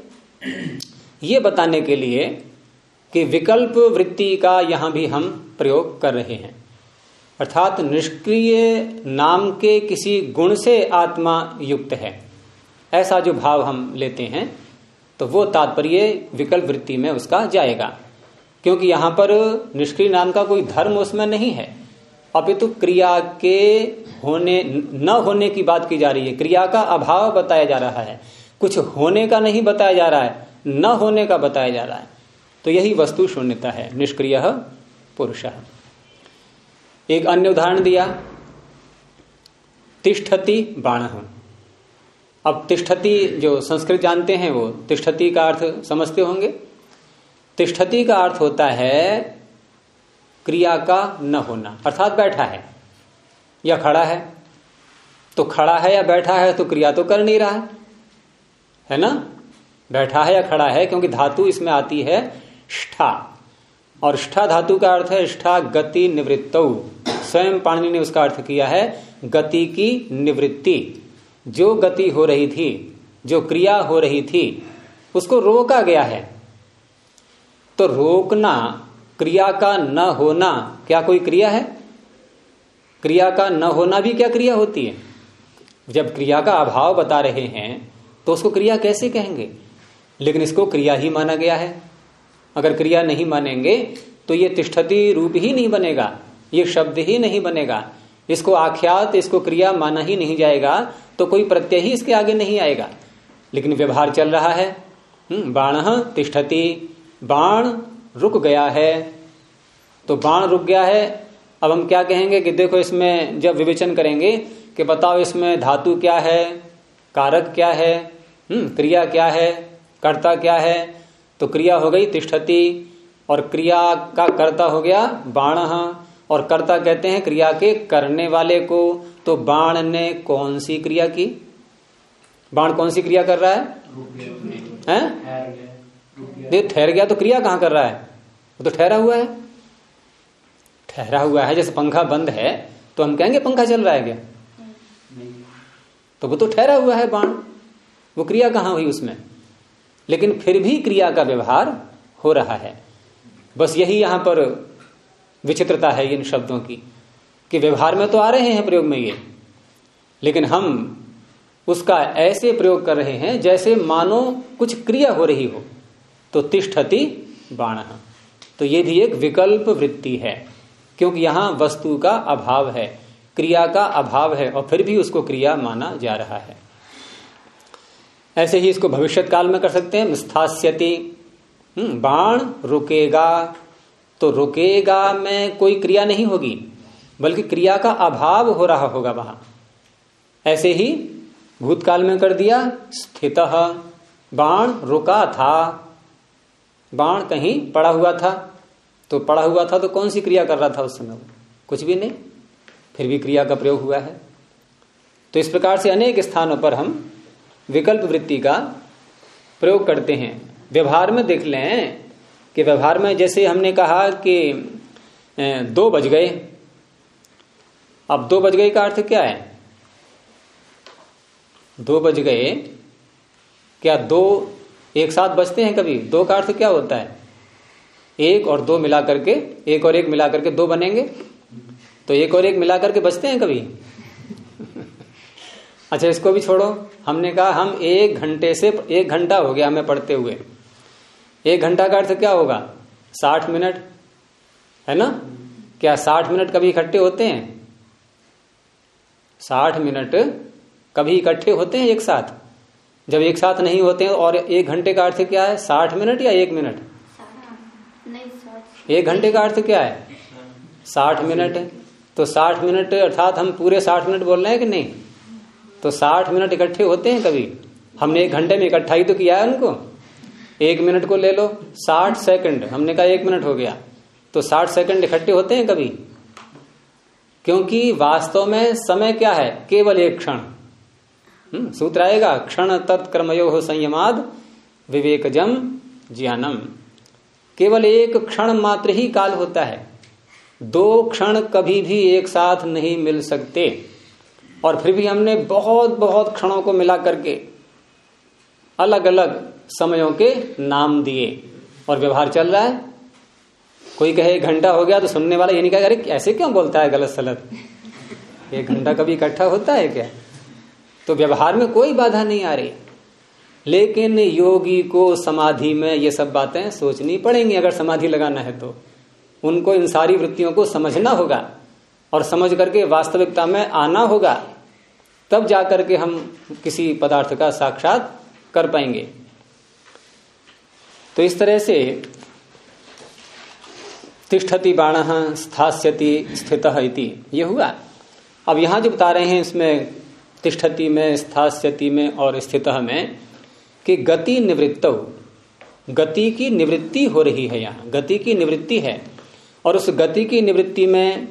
ये बताने के लिए कि विकल्प वृत्ति का यहाँ भी हम प्रयोग कर रहे हैं। अर्थात निष्क्रिय नाम के किसी गुण से आत्मा युक्त है। ऐसा जो भाव हम लेते हैं तो वो तात्पर्य विकल्प वृत्ति में उसका जाएगा। क्योंकि यहाँ पर निष्क्रिय नाम का कोई धर्म उसमें नहीं है। अपितु क्रिया के होने, न होने की बात की जा रही है। क्रिया का अभाव बताया जा रहा है। कुछ होने का नहीं बताया जा रहा है, न होने का बताया जा रहा है। तो यही वस्तु शून्यता है, निष्क्रिय पुरुष एक अन्य उदाहरण दिया, तिष्ठति बाण अब तिष्ठति जो संस्कृत जानते हैं वो, तिष्ठति का अर्थ समझते होंगे। तिष्ठति का अर्थ होता है, क्रिया का न होना, अर्थात बैठा है, या खड़ा है। तो खड़ा है या बैठा है तो क्रिया तो कर नहीं रहा, है है ना? बैठा है या खड़ा है, क्योंकि धातु इसमें आती हैष्ठा औरष्ठा धातु का अर्थ हैष्ठा गति निवृत्त। स्वयं पाणिनि ने उसका अर्थ किया है गति की निवृत्ति। जो गति हो रही थी, जो क्रिया हो रही थी, उसको रोका गया है। तो रोकना, क्रिया का न होना, क्या कोई क्रिया है? क्रिया का न होना भी क्या क्रिया होती है? जब क्रिया का अभाव बता रहे हैं तो उसको क्रिया कैसे कहेंगे? लेकिन इसको क्रिया ही माना गया है। अगर क्रिया नहीं मानेंगे तो ये तिष्ठति रूप ही नहीं बनेगा ये शब्द ही नहीं बनेगा। इसको आख्यात इसको क्रिया माना ही नहीं जाएगा तो कोई प्रत्यय ही इसके आगे नहीं आएगा। लेकिन व्यवहार चल रहा है। हम्म, बाण तिष्ठति। बाण रुक गया है। तो बाण रुक गया है। अब हम क्या कहेंगे कि देखो इसमें जब विवेचन करेंगे कि बताओ इसमें धातु क्या है कारक क्या है हम्म क्रिया क्या है कर्ता क्या है तो क्रिया हो गई तिष्ठति और क्रिया का कर्ता हो गया बाण और कर्ता कहते हैं क्रिया के करने वाले को। तो बाण ने कौन सी क्रिया की? बाण कौन सी क्रिया कर रहा है? हैं? देख ठहर गया तो क्रिया कहाँ कर रहा है? वो तो ठहरा हुआ है। ठहरा हुआ है जैसे पंखा बंद है तो हम कहेंगे पंखा चल रहा है क्या? तो वो तो ठहरा हुआ है बाण। वो क्रिया कहाँ हुई उसमें? लेकिन फिर भी क्रिया का व्यवहार हो रहा है। बस यही यहाँ पर विचित्रता है इन शब्दों की, कि व्यवहार में तो आ रहे हैं प्रयोग में ये, लेकिन हम उसका ऐसे प्रयोग कर रहे हैं जैसे मानो कुछ क्रिया हो रही हो तो तिष्ठति बाण। तो ये भी एक विकल्प वृत्ति है, क्योंकि यहाँ वस्तु का अभाव है, क्रिया का अभाव है, और फिर भी उसको क्रिया माना जा रहा है। ऐसे ही इसको भविष्य काल में कर सकते हैं। स्थास्यति हम्म, बाण रुकेगा। तो रुकेगा में कोई क्रिया नहीं होगी बल्कि क्रिया का अभाव हो रहा होगा वहाँ। ऐसे ही भूतकाल में कर दिया स्थित। बाण रुका था। बाण कहीं पड़ा हुआ था। तो पड़ा हुआ था तो कौन सी क्रिया कर रहा था उस समय? कुछ भी नहीं। फिर भी क्रिया का प्रयोग हुआ है। तो इस प्रकार से अनेक स्थानों पर हम विकल्प वृत्ति का प्रयोग करते हैं। व्यवहार में देख लें कि व्यवहार में जैसे हमने कहा कि दो बज गए। अब दो बज गए का अर्थ क्या है? दो बज गए। क्या दो एक साथ बजते हैं कभी? दो का अर्थ क्या होता है? एक और दो मिला करके एक और एक मिला करके दो बनेंगे? तो एक और एक मिला करके बचते हैं कभी? अच्छा इसको भी छोड़ो। हमने कहा, हम एक घंटे से, एक घंटा हो गया हमें पढ़ते हुए। एक घंटा का अर्थ क्या होगा? साठ मिनट, है ना? क्या साठ मिनट कभी इकट्ठे होते हैं? साठ मिनट कभी इकट्ठे होते हैं एक साथ? जब एक साथ नहीं होते हैं, और एक घंटे का अर्थ क्या है? साठ मिनट या एक मिनट? एक घंटे का अर्थ क्या है? साठ मिनट। तो साठ मिनट, अर्थात हम पूरे साठ मिनट बोल रहे हैं कि नहीं? तो साठ मिनट इकट्ठे होते हैं कभी। हमने एक घंटे में इकट्ठा ही तो किया है उनको। एक मिनट को ले लो साठ सेकंड। हमने कहा एक मिनट हो गया। तो साठ सेकंड इकट्ठे होते हैं कभी? क्योंकि वास्तव में समय क्या है? केवल एक क्षण। हम्म, सूत्र आएगा क्षण तत्कर्मयो हो संयमाद विवेकजम ज्ञानम। केवल एक क्षण मात्र ही काल होता है। दो क्षण कभी भी एक साथ नहीं मिल सकते। और फिर भी हमने बहुत बहुत क्षणों को मिला करके अलग अलग समयों के नाम दिए। और व्यवहार चल रहा है। कोई कहे एक घंटा हो गया तो सुनने वाला ये नहीं कहे अरे, ऐसे क्यों बोलता है गलत सलत (laughs) एक घंटा कभी इकट्ठा होता है क्या? तो व्यवहार में कोई बाधा नहीं आ रही। लेकिन योगी को समाधि में ये सब बातें सोचनी पड़ेंगी। अगर समाधि लगाना है तो उनको इन सारी वृत्तियों को समझना होगा। और समझ करके वास्तविकता में आना होगा, तब जाकर के हम किसी पदार्थ का साक्षात कर पाएँगे। तो इस तरह से तिष्ठति बाण स्थास्यति स्थित इति, ये हुआ। अब यहाँ जो बता रहे हैं इसमें तिष्ठति में, स्थास्यति में और स्थित में कि गति निवृत्त गति की निवृत्ति हो रही है यहाँ, गति की निवृत्ति है। और उस गति की निवृत्ति में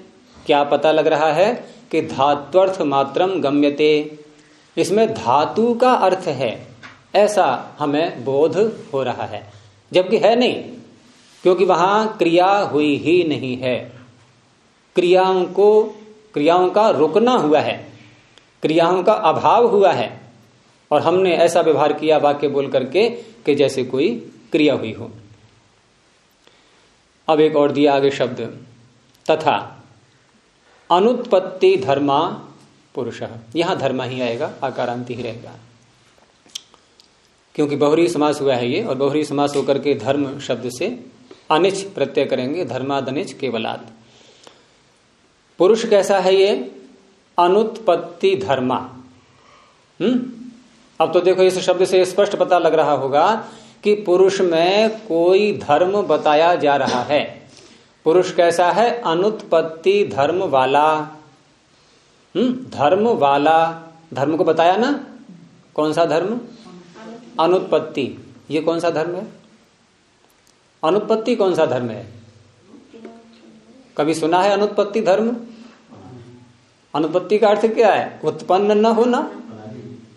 क्या पता लग रहा है कि धात्वर्थ मात्रम गम्यते। इसमें धातु का अर्थ है, ऐसा हमें बोध हो रहा है। जबकि है नहीं, क्योंकि वहाँ क्रिया हुई ही नहीं है। क्रियाओं को, क्रियाओं का रुकना हुआ है, क्रियाओं का अभाव हुआ है। और हमने ऐसा व्यवहार किया वाक्य बोल करके कि जैसे कोई क्रिया हुई हो। अब एक और दिया आगे शब्द, तथा। अनुत्पत्ति धर्मा पुरुष। यहाँ धर्म ही आएगा, आकारांति ही रहेगा। क्योंकि बहुरी समास हुआ है ये, और बहुरी समास होकर के धर्म शब्द से अनिच प्रत्यय करेंगे धर्मादनिच केवलाद पुरुष कैसा है ये? अनुत्पत्ति धर्मा। हम्म? अब तो देखो, इस शब्द से स्पष्ट पता लग रहा होगा कि पुरुष में कोई धर्म बताया जा रहा है। पुरुष कैसा है? अनुत्पत्ति धर्म वाला। हम्म धर्म वाला। धर्म को बताया ना? कौन सा धर्म? अनुत्पत्ति। ये कौन सा धर्म है? अनुत्पत्ति कौन सा धर्म है? कभी सुना है अनुत्पत्ति धर्म? अनुत्पत्ति का अर्थ क्या है? उत्पन्न न होना।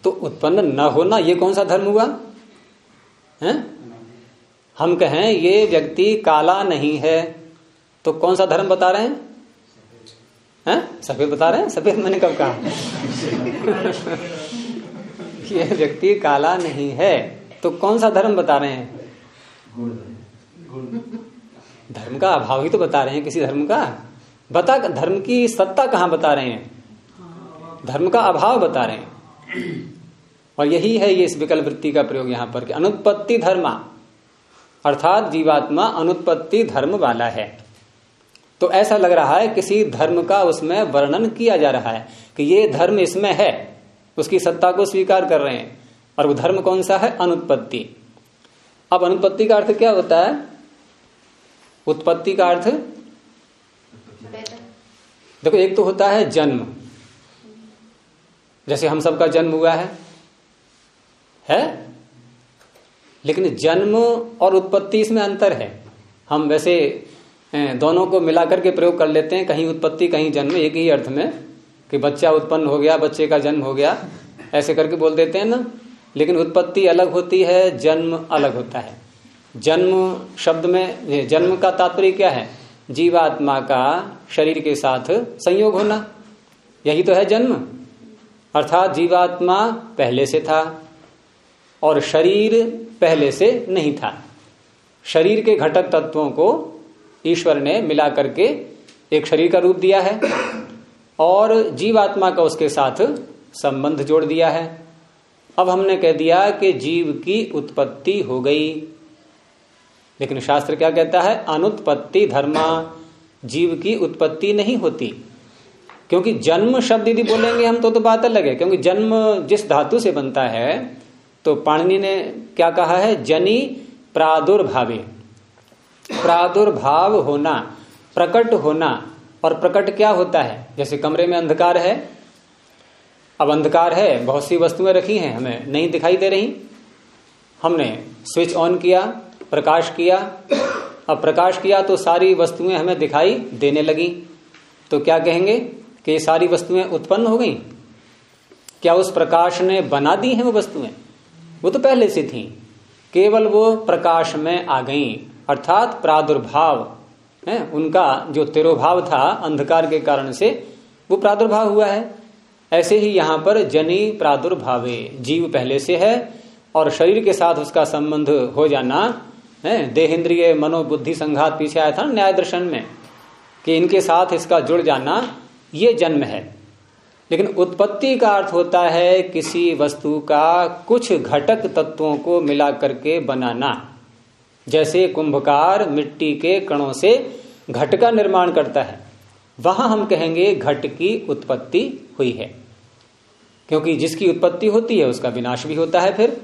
तो उत्पन्न न होना, ये कौन सा धर्म हुआ? है? हम कहें, ये व्यक्ति काला नहीं है। तो कौन सा धर्म बता रहे हैं? हैं? सफ़ेद बता रहे हैं? सफ़ेद मैंने कब कहा? (laughs) ये व्यक्ति काला नहीं है। तो कौन सा धर्म बता रहे हैं? धर्म का अभाव ही तो बता रहे हैं किसी धर्म का। बता, धर्म की सत्ता कहाँ बता रहे हैं? धर्म का अभाव बता रहे हैं। और यही है ये इस विकल्प वृत्ति का प्रयोग यहाँ पर कि अनुत्पत्ति धर्मा, अर्थात जीवात्मा अनुत्पत्ति धर्म वाला है। तो ऐसा लग रहा है किसी धर्म का उसमें वर्णन किया जा रहा है कि ये धर्म इसमें है, उसकी सत्ता को स्वीकार कर रहे हैं। और वो धर्म कौन सा है? अनुत्पत्ति। अब अनुत्पत्ति का अर्थ क्या होता है? उत्पत्ति का अर्थ? देखो, एक तो होता है जन्म। जैसे हम सबका जन्म हुआ है। है? लेकिन जन्म और उत्पत्ति इसमें अंतर है। हम वैसे दोनों को मिलाकर के प्रयोग कर लेते हैं, कहीं उत्पत्ति, कहीं जन्म, एक ही अर्थ में, कि बच्चा उत्पन्न हो गया, बच्चे का जन्म हो गया, ऐसे करके बोल देते हैं ना। लेकिन उत्पत्ति अलग होती है, जन्म अलग होता है। जन्म शब्द में जन्म का तात्पर्य क्या है? जीवात्मा का शरीर के साथ संयोग होना। यही तो है जन्म। अर्थात जीवात्मा पहले से था, और शरीर पहले से नहीं था। शरीर के घटक तत्वों को ईश्वर ने मिला करके एक शरीर का रूप दिया है और जीवात्मा का उसके साथ संबंध जोड़ दिया है। अब हमने कह दिया कि जीव की उत्पत्ति हो गई। लेकिन शास्त्र क्या कहता है? अनुत्पत्ति धर्मा। जीव की उत्पत्ति नहीं होती। क्योंकि जन्म शब्द यदि बोलेंगे हम तो तो बात अलग है। क्योंकि जन्म जिस धातु से बनता है तो पाणनी ने क्या कहा है? जनी प्रादुर्भावे। प्रादुर्भाव होना, प्रकट होना। और प्रकट क्या होता है? जैसे कमरे में अंधकार है, अब अंधकार है, बहुत सी वस्तुएँ रखी हैं, हमें नहीं दिखाई दे रही। हमने स्विच ऑन किया, प्रकाश किया, अब प्रकाश किया तो सारी वस्तुएँ हमें दिखाई देने लगी। तो क्या कहेंगे कि ये सारी वस्तुएँ उत्पन्न हो गई? क्या उस प्रकाश ने बना दी हैं वो वस्तुएँ? वो तो पहले से थी, केवल वो प्रकाश में आ गई। अर्थात प्रादुर्भाव, है, उनका जो तिरोभाव था अंधकार के कारण से, वो प्रादुर्भाव हुआ है। ऐसे ही यहाँ पर जनी प्रादुर्भावे, जीव पहले से है और शरीर के साथ उसका संबंध हो जाना, है, देहेंद्रिय मनोबुद्धि संघात पीछे आया था न्याय दर्शन में, कि इनके साथ इसका जुड़ जाना, ये जन्म है। लेकिन उत्पत्ति का अर्थ होता है किसी वस्तु का कुछ घटक तत्वों को मिला करके बनाना। जैसे कुंभकार मिट्टी के कणों से घट का निर्माण करता है, वहाँ हम कहेंगे घट की उत्पत्ति हुई है। क्योंकि जिसकी उत्पत्ति होती है, उसका विनाश भी होता है फिर,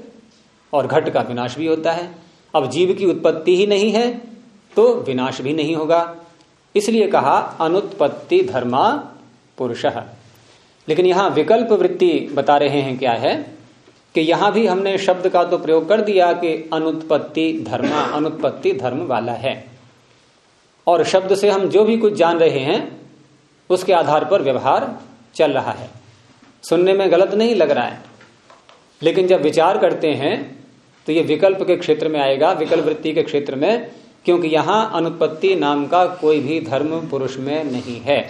और घट का विनाश भी होता है। अब जीव की उत्पत्ति ही नहीं है तो विनाश भी नहीं होगा। इसलिए कहा, अनुत्पत्ति धर्मा पुरुष। लेकिन यहाँ विकल्प वृत्ति बता रहे हैं क्या है? कि यहाँ भी हमने शब्द का तो प्रयोग कर दिया कि अनुत्पत्ति धर्म अनुत्पत्ति धर्म वाला है। और शब्द से हम जो भी कुछ जान रहे हैं, उसके आधार पर व्यवहार चल रहा है। सुनने में गलत नहीं लग रहा है। लेकिन जब विचार करते हैं तो ये विकल्प के क्षेत्र में आएगा, विकल्प वृत्ति के क्षेत्र में, क्योंकि यहाँ अनुत्पत्ति नाम का कोई भी धर्म पुरुष में नहीं है।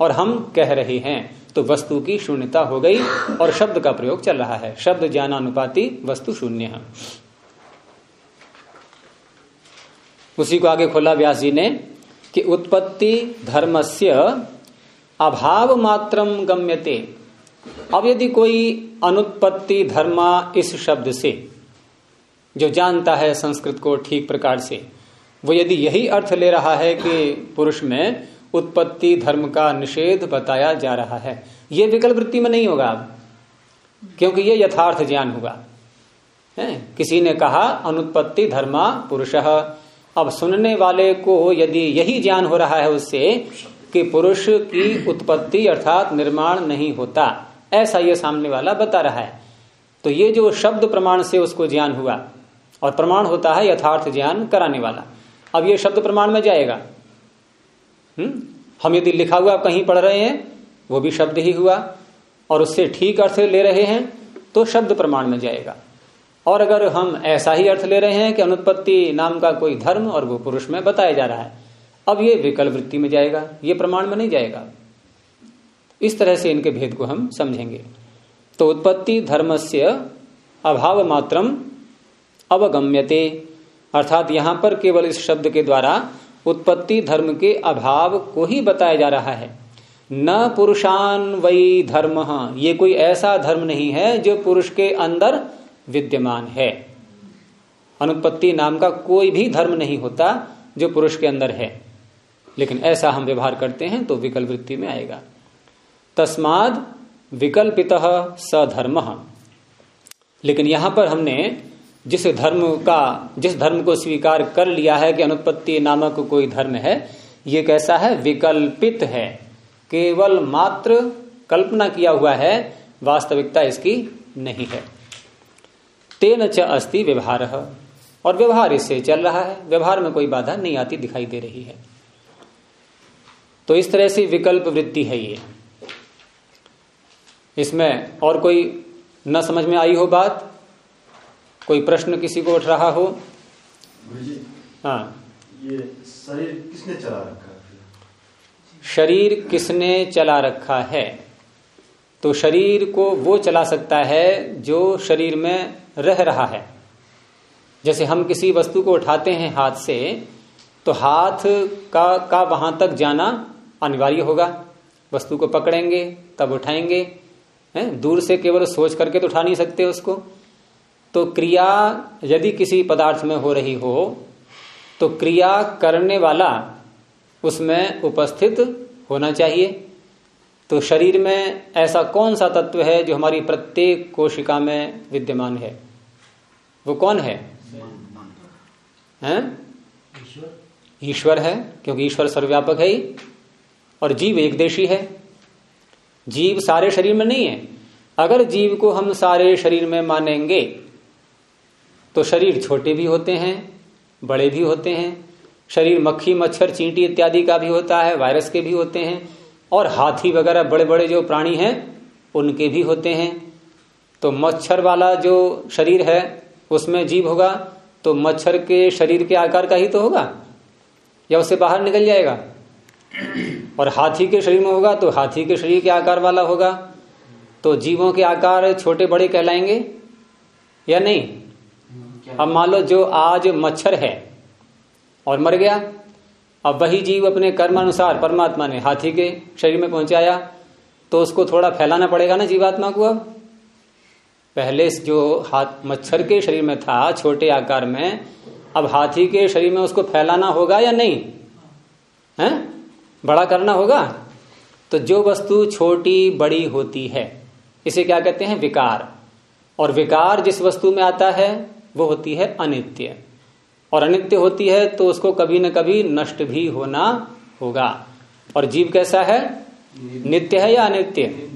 और हम कह रहे हैं तो वस्तु की शून्यता हो गई और शब्द का प्रयोग चल रहा है। शब्द ज्ञानानुपाति, वस्तु शून्य है। उसी को आगे खोला व्यास जी ने कि उत्पत्ति धर्मस्य अभाव मात्रम गम्यते। अब यदि कोई अनुत्पत्ति धर्मा इस शब्द से, जो जानता है संस्कृत को ठीक प्रकार से, वो यदि यही अर्थ ले रहा है कि पुरुष में उत्पत्ति धर्म का निषेध बताया जा रहा है। ये विकल्प वृत्ति में नहीं होगा अब, क्योंकि ये यथार्थ ज्ञान होगा। है? किसी ने कहा, अनुत्पत्ति धर्मा पुरुष। अब सुनने वाले को यदि यही ज्ञान हो रहा है उससे कि पुरुष की उत्पत्ति अर्थात निर्माण नहीं होता, ऐसा ये सामने वाला बता रहा है। तो ये जो शब्द प्रमाण से उसको ज्ञान हुआ, और प्रमाण होता है यथार्थ ज्ञान कराने वाला। अब ये शब्द प्रमाण में जाएगा। हम्म? हम यदि लिखा हुआ कहीं पढ़ रहे हैं, वो भी शब्द ही हुआ, और उससे ठीक अर्थ ले रहे हैं तो शब्द प्रमाण में जाएगा। और अगर हम ऐसा ही अर्थ ले रहे हैं कि अनुत्पत्ति नाम का कोई धर्म और वो पुरुष में बताया जा रहा है, अब ये विकल्प वृत्ति में जाएगा, ये प्रमाण में नहीं जाएगा। इस तरह से इनके भेद को हम समझेंगे। तो उत्पत्ति धर्म से अभाव मात्रम अवगम्यते, अर्थात यहाँ पर केवल इस शब्द के द्वारा उत्पत्ति धर्म के अभाव को ही बताया जा रहा है। न पुरुषान वही धर्म, ये कोई ऐसा धर्म नहीं है जो पुरुष के अंदर विद्यमान है। अनुत्पत्ति नाम का कोई भी धर्म नहीं होता जो पुरुष के अंदर है। लेकिन ऐसा हम व्यवहार करते हैं तो विकल्प वृत्ति में आएगा। तस्माद विकल्पित सधर्म लेकिन यहाँ पर हमने जिस धर्म का, जिस धर्म को स्वीकार कर लिया है कि अनुत्पत्ति नामक कोई धर्म है, ये कैसा है? विकल्पित है। केवल मात्र कल्पना किया हुआ है, वास्तविकता इसकी नहीं है। तेन च अस्ति व्यवहार। और व्यवहार इससे चल रहा है। व्यवहार में कोई बाधा नहीं आती दिखाई दे रही है। तो इस तरह से विकल्प वृत्ति है ये। इसमें और कोई न समझ में आई हो बात कोई प्रश्न किसी को उठ रहा हो? हाँ। ये शरीर किसने चला रखा है? शरीर किसने चला रखा है? तो शरीर को वो चला सकता है जो शरीर में रह रहा है। जैसे हम किसी वस्तु को उठाते हैं हाथ से तो हाथ का का वहाँ तक जाना अनिवार्य होगा। वस्तु को पकड़ेंगे तब उठाएँगे हैं? दूर से केवल सोच करके तो उठा नहीं सकते उसको। तो क्रिया यदि किसी पदार्थ में हो रही हो तो क्रिया करने वाला उसमें उपस्थित होना चाहिए। तो शरीर में ऐसा कौन सा तत्व है जो हमारी प्रत्येक कोशिका में विद्यमान है? वो कौन है? हैं? ईश्वर है, क्योंकि ईश्वर सर्वव्यापक है ही, और जीव एक देशी है। जीव सारे शरीर में नहीं है। अगर जीव को हम सारे शरीर में मानेंगे तो शरीर छोटे भी होते हैं, बड़े भी होते हैं। शरीर मक्खी, मच्छर, चींटी इत्यादि का भी होता है, वायरस के भी होते हैं, और हाथी वगैरह बड़े बड़े जो प्राणी हैं, उनके भी होते हैं। तो मच्छर वाला जो शरीर है, उसमें जीव होगा तो मच्छर के शरीर के आकार का ही तो होगा, या उससे बाहर निकल जाएगा। और हाथी के शरीर में होगा तो हाथी के शरीर के आकार वाला होगा। तो जीवों के आकार छोटे बड़े कहलाएँगे, या नहीं? अब मान लो जो आज मच्छर है और मर गया, अब वही जीव अपने कर्म अनुसार परमात्मा ने हाथी के शरीर में पहुँचाया तो उसको थोड़ा फैलाना पड़ेगा ना जीवात्मा को अब? पहले जो हाथ, मच्छर के शरीर में था, छोटे आकार में, अब हाथी के शरीर में उसको फैलाना होगा या नहीं? है? बड़ा करना होगा? तो जो वस्तु छोटी, बड़ी होती है, इसे क्या कहते हैं? विकार। और विकार जिस वस्तु में आता है वो होती है अनित्य। और अनित्य होती है तो उसको कभी न कभी नष्ट भी होना होगा। और जीव कैसा है? नित्य है या अनित्य?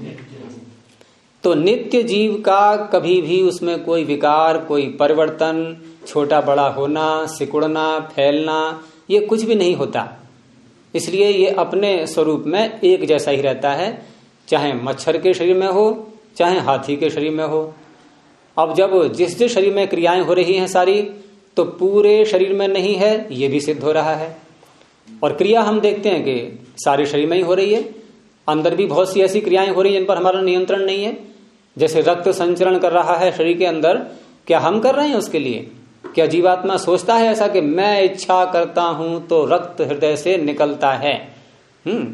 तो नित्य जीव का कभी भी उसमें कोई विकार, कोई परिवर्तन, छोटा बड़ा होना, सिकुड़ना, फैलना, ये कुछ भी नहीं होता। इसलिए ये अपने स्वरूप में एक जैसा ही रहता है, चाहे मच्छर के शरीर में हो, चाहे हाथी के शरीर में हो। अब जब जिस जिस शरीर में क्रियाएँ हो रही हैं सारी तो पूरे शरीर में नहीं है ये भी सिद्ध हो रहा है। और क्रिया हम देखते हैं कि सारे शरीर में ही हो रही है। अंदर भी बहुत सी ऐसी क्रियाएँ हो रही हैं जिन पर हमारा नियंत्रण नहीं है। जैसे रक्त संचरण कर रहा है शरीर के अंदर क्या हम कर रहे हैं उसके लिए? क्या जीवात्मा सोचता है ऐसा कि मैं इच्छा करता हूँ तो रक्त हृदय से निकलता है? हम्म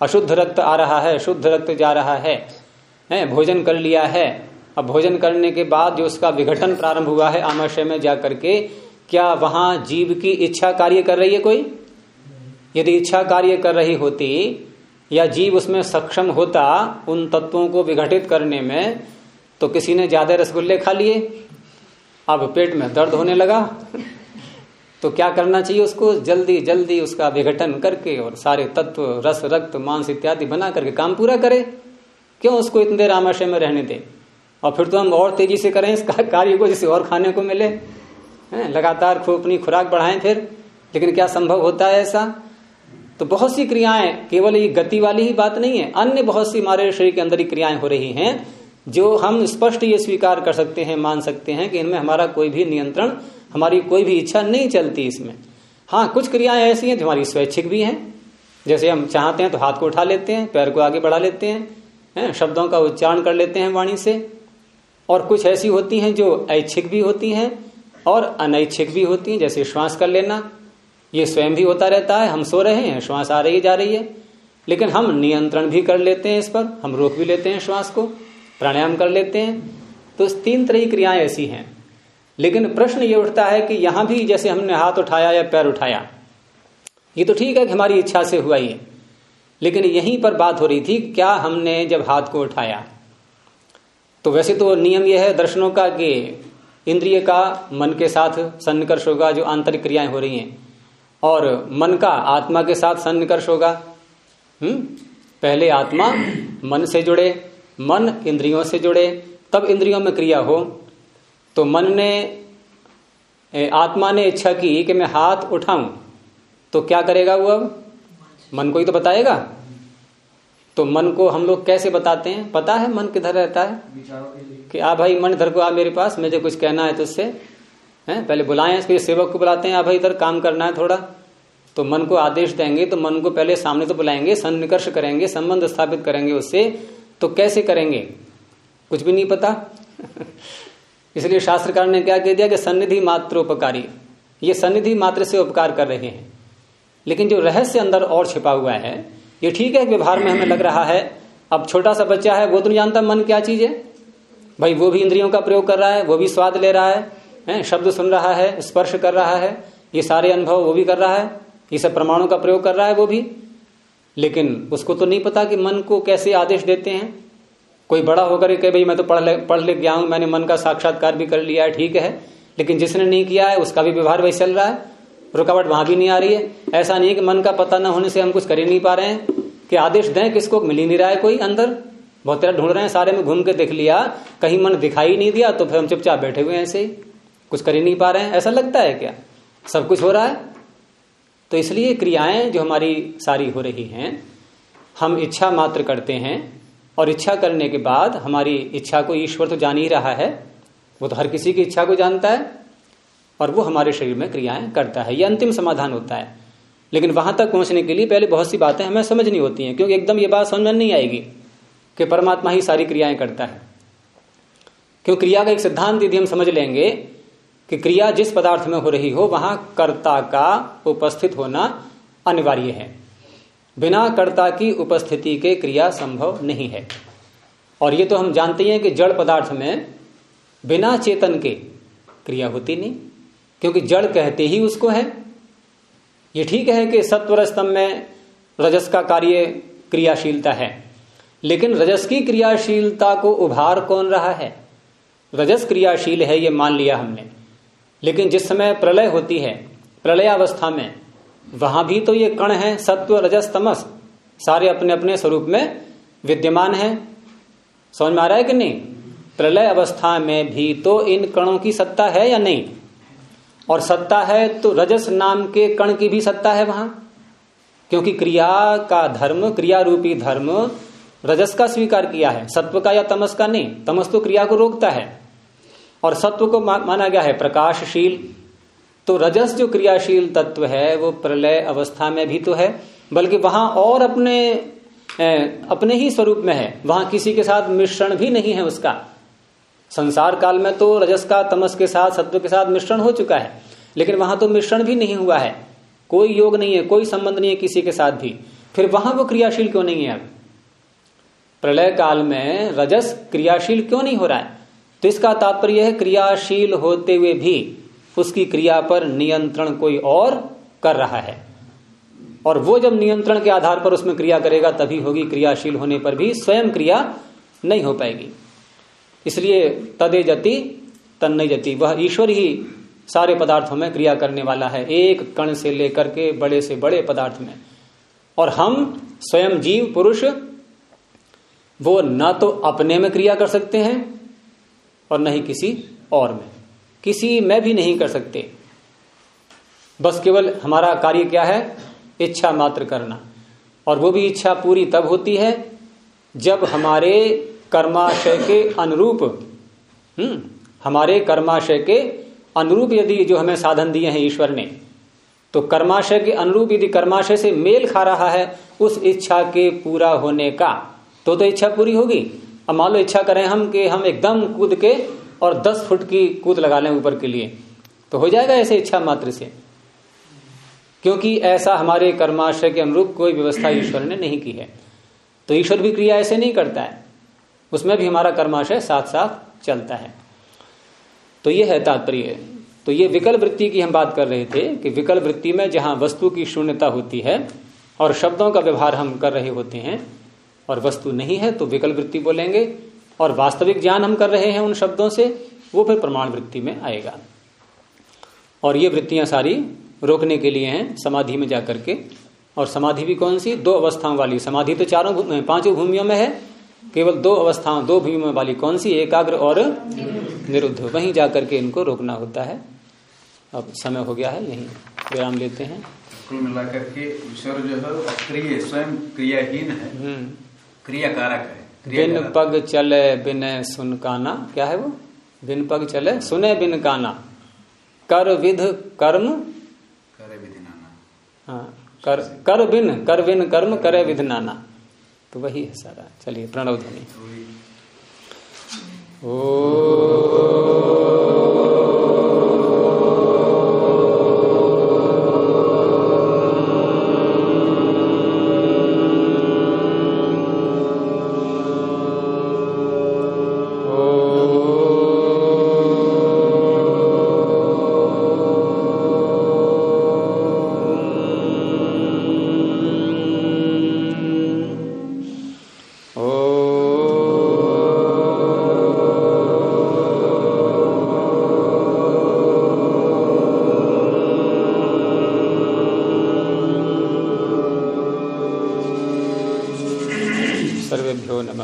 अशुद्ध रक्त आ रहा है शुद्ध रक्त जा रहा है, भोजन कर लिया है। अब भोजन करने के बाद जो उसका विघटन प्रारंभ हुआ है आमाशय में जाकर के क्या वहाँ जीव की इच्छा कार्य कर रही है कोई? यदि इच्छा कार्य कर रही होती, या जीव उसमें सक्षम होता उन तत्वों को विघटित करने में तो किसी ने ज़्यादा रसगुल्ले खा लिए। अब पेट में दर्द होने लगा। तो क्या करना चाहिए उसको? जल्दी जल्दी उसका विघटन करके और सारे तत्व, रस, रक्त, मांस इत्यादि बना करके काम पूरा करे। क्यों उसको इतने देर आमाशय में रहने दे? और फिर तो हम और तेज़ी से करें इस कार्य को, जिसे और खाने को मिले। है, लगातार अपनी खुराक बढ़ाएँ फिर। लेकिन क्या संभव होता है ऐसा? तो बहुत सी क्रियाएँ, केवल ये गति वाली ही बात नहीं है। अन्य बहुत सी हमारे शरीर के अंदर ही क्रियाएँ हो रही हैं, जो हम स्पष्ट ये स्वीकार कर सकते हैं, मान सकते हैं कि इनमें हमारा कोई भी नियंत्रण, हमारी कोई भी इच्छा नहीं चलती इसमें। हाँ कुछ क्रियाएँ ऐसी हैं जो हमारी स्वैच्छिक भी हैं। जैसे हम चाहते हैं तो हाथ को उठा लेते हैं, पैर को आगे बढ़ा लेते है? शब्दों का उच्चारण कर लेते हैं वाणी से। और कुछ ऐसी होती हैं जो ऐच्छिक भी होती हैं और अनैच्छिक भी होती हैं, जैसे श्वास कर लेना। ये स्वयं भी होता रहता है, हम सो रहे हैं, श्वास आ रही, जा रही है। लेकिन हम नियंत्रण भी कर लेते हैं इस पर, हम रोक भी लेते हैं श्वास को, प्राणायाम कर लेते हैं। तो तीन तरह की क्रियाएँ ऐसी हैं। लेकिन प्रश्न ये उठता है कि यहाँ भी जैसे हमने हाथ उठाया या पैर उठाया, ये तो ठीक है कि हमारी इच्छा से हुआ ये। लेकिन यहीं पर बात हो रही थी, क्या हमने जब हाथ को उठाया तो वैसे तो नियम यह है दर्शनों का कि इंद्रिय का मन के साथ सन्निकर्ष होगा, जो आंतरिक क्रियाएँ हो रही हैं। और मन का आत्मा के साथ सन्निकर्ष होगा। हम्म? पहले आत्मा मन से जुड़े, मन इंद्रियों से जुड़े, तब इंद्रियों में क्रिया हो। तो मन ने आत्मा ने इच्छा की कि मैं हाथ उठाऊं तो क्या करेगा वो अब? मन को ही तो बताएगा। तो मन को हम लोग कैसे बताते हैं? पता है मन किधर रहता है? कि आ भाई मन इधर को आ मेरे पास मुझे कुछ कहना है तुझसे। है? पहले बुलाए फिर सेवक को बुलाते हैं आ भाई इधर काम करना है थोड़ा। तो मन को आदेश देंगे तो मन को पहले सामने तो बुलाएँगे सन्निकर्ष करेंगे संबंध स्थापित करेंगे उससे। तो कैसे करेंगे? कुछ भी नहीं पता। (laughs) इसलिए शास्त्रकार ने क्या कह दिया कि सन्निधि मात्र उपकारी। ये सन्निधि मात्र से उपकार कर रहे हैं। लेकिन जो रहस्य अंदर और छिपा हुआ है ये ठीक है व्यवहार में हमें लग रहा है अब छोटा सा बच्चा है वो तो नहीं जानता मन क्या चीज़ है। भाई वो भी इंद्रियों का प्रयोग कर रहा है वो भी स्वाद ले रहा है, है शब्द सुन रहा है स्पर्श कर रहा है ये सारे अनुभव वो भी कर रहा है ये सब प्रमाणों का प्रयोग कर रहा है वो भी। लेकिन उसको तो नहीं पता कि मन को कैसे आदेश देते हैं। कोई बड़ा होकर के भाई मैं तो पढ़ ले पढ़ लिख गया हूँ मैंने मन का साक्षात्कार भी कर लिया है ठीक है। लेकिन जिसने नहीं किया है उसका भी व्यवहार वही चल रहा है। रुकावट वहाँ भी नहीं आ रही है। ऐसा नहीं है कि मन का पता न होने से हम कुछ कर ही नहीं पा रहे हैं। कि आदेश दें, किसको? मिल ही नहीं रहा है कोई अंदर। बहुत तरह ढूंढ रहे हैं, सारे में घूम के देख लिया। कहीं मन दिखाई नहीं दिया तो फिर हम चुपचाप बैठे हुए हैं ऐसे ही। कुछ कर ही नहीं पा रहे हैं। ऐसा लगता है क्या? सब कुछ हो रहा है। तो इसलिए क्रियाएँ जो हमारी सारी हो रही हैं, हम इच्छा मात्र करते हैं। और इच्छा करने के बाद हमारी इच्छा को ईश्वर तो जान ही रहा है। वो तो हर किसी की इच्छा को जानता है। और वो हमारे शरीर में क्रियाएँ करता है, ये अंतिम समाधान होता है। लेकिन वहाँ तक पहुँचने के लिए पहले बहुत सी बातें हमें समझनी होती हैं, क्योंकि एकदम ये बात समझ में नहीं आएगी कि परमात्मा ही सारी क्रियाएँ करता है। क्यों? क्रिया का एक सिद्धांत यदि हम समझ लेंगे कि क्रिया जिस पदार्थ में हो रही हो, वहाँ कर्ता का उपस्थित होना अनिवार्य है। बिना कर्ता की उपस्थिति के क्रिया संभव नहीं है। और ये तो हम जानते हैं कि जड़ पदार्थ में बिना चेतन के क्रिया होती नहीं। क्योंकि जड़ कहते ही उसको है। ये ठीक है कि सत्वर स्तंभ में रजस का कार्य क्रियाशीलता है। लेकिन रजस की क्रियाशीलता को उभार कौन रहा है? रजस क्रियाशील है, ये मान लिया हमने। लेकिन जिस समय प्रलय होती है प्रलय अवस्था में, वहाँ भी तो ये कण है, सत्व, रजस, तमस। सारे अपने अपने स्वरूप में विद्यमान है। समझ में आ रहा है कि नहीं? प्रलय अवस्था में भी तो इन कणों की सत्ता है या नहीं? और सत्ता है तो रजस नाम के कण की भी सत्ता है वहाँ। क्योंकि क्रिया का धर्म क्रिया रूपी धर्म रजस का स्वीकार किया है। सत्व का या तमस का नहीं। तमस तो क्रिया को रोकता है। और सत्व को माना गया है प्रकाशशील। तो रजस जो क्रियाशील तत्व है, वो प्रलय अवस्था में भी तो है, बल्कि वहाँ और अपने अपने ही स्वरूप में है। वहाँ किसी के साथ मिश्रण भी नहीं है उसका। संसार काल में तो रजस का, तमस के साथ, सत्व के साथ मिश्रण हो चुका है, लेकिन वहाँ तो मिश्रण भी नहीं हुआ है। कोई योग नहीं है, कोई संबंध नहीं है किसी के साथ भी। फिर वहाँ वो क्रियाशील क्यों नहीं है अब? प्रलय काल में रजस क्रियाशील क्यों नहीं हो रहा है? तो इसका तात्पर्य है, क्रियाशील होते हुए भी उसकी क्रिया पर नियंत्रण कोई और कर रहा है। और वो जब नियंत्रण के आधार पर उसमें क्रिया करेगा, तभी होगी क्रियाशील होने पर भी स्वयं क्रिया नहीं हो पाएगी। इसलिए तदे जति, तन्नई जति। वह ईश्वर ही सारे पदार्थों में क्रिया करने वाला है। एक कण से लेकर के बड़े से बड़े पदार्थ में। और हम स्वयं जीव पुरुष, वो न तो अपने में क्रिया कर सकते हैं और न ही किसी और में। किसी में भी नहीं कर सकते। बस केवल हमारा कार्य क्या है? इच्छा मात्र करना। और वो भी इच्छा पूरी तब होती है जब हमारे कर्माशय के अनुरूप। हम्म हमारे कर्माशय के अनुरूप यदि जो हमें साधन दिए हैं ईश्वर ने तो कर्माशय के अनुरूप यदि कर्माशय से मेल खा रहा है, उस इच्छा के पूरा होने का तो तो इच्छा पूरी होगी। अब मान लो इच्छा करें हम कि हम एकदम कूद के और दस फुट की कूद लगा लें ऊपर के लिए तो हो जाएगा ऐसे इच्छा मात्र से। क्योंकि ऐसा हमारे कर्माशय के अनुरूप कोई व्यवस्था ईश्वर ने नहीं की है। तो ईश्वर भी क्रिया ऐसे नहीं करता है। उसमें भी हमारा कर्माशय साथ साथ चलता है। तो ये है तात्पर्य। तो ये विकल वृत्ति की हम बात कर रहे थे कि विकल वृत्ति में जहाँ वस्तु की शून्यता होती है और शब्दों का व्यवहार हम कर रहे होते हैं और वस्तु नहीं है तो विकल वृत्ति बोलेंगे और वास्तविक ज्ञान हम कर रहे हैं उन शब्दों से, वो फिर प्रमाण वृत्ति में आएगा। और ये वृत्तियाँ सारी रोकने के लिए हैं, समाधि में जाकर के। और समाधि भी कौन सी? दो अवस्थाओं वाली। समाधि तो चारों पाँचों भूमियों में है केवल दो अवस्थाओं दो भूमियों वाली कौन सी? एकाग्र और निरुद्ध। वहीं जाकर के इनको रोकना होता है। अब समय हो गया है यही विराम लेते हैं। कुल मिलाकर के ईश्वर जो है अक्रिय स्वयं क्रियाहीन है। क्रिया कारक है। बिन पग चले बिन सुन काना। क्या है वो? बिन पग चले सुने बिन काना। कर विध कर्म। करे विधि नाना। हाँ कर कर बिन कर बिन कर्म करे विध नाना। तो वही है सारा। चलिए प्रणव ध्वनि। ओ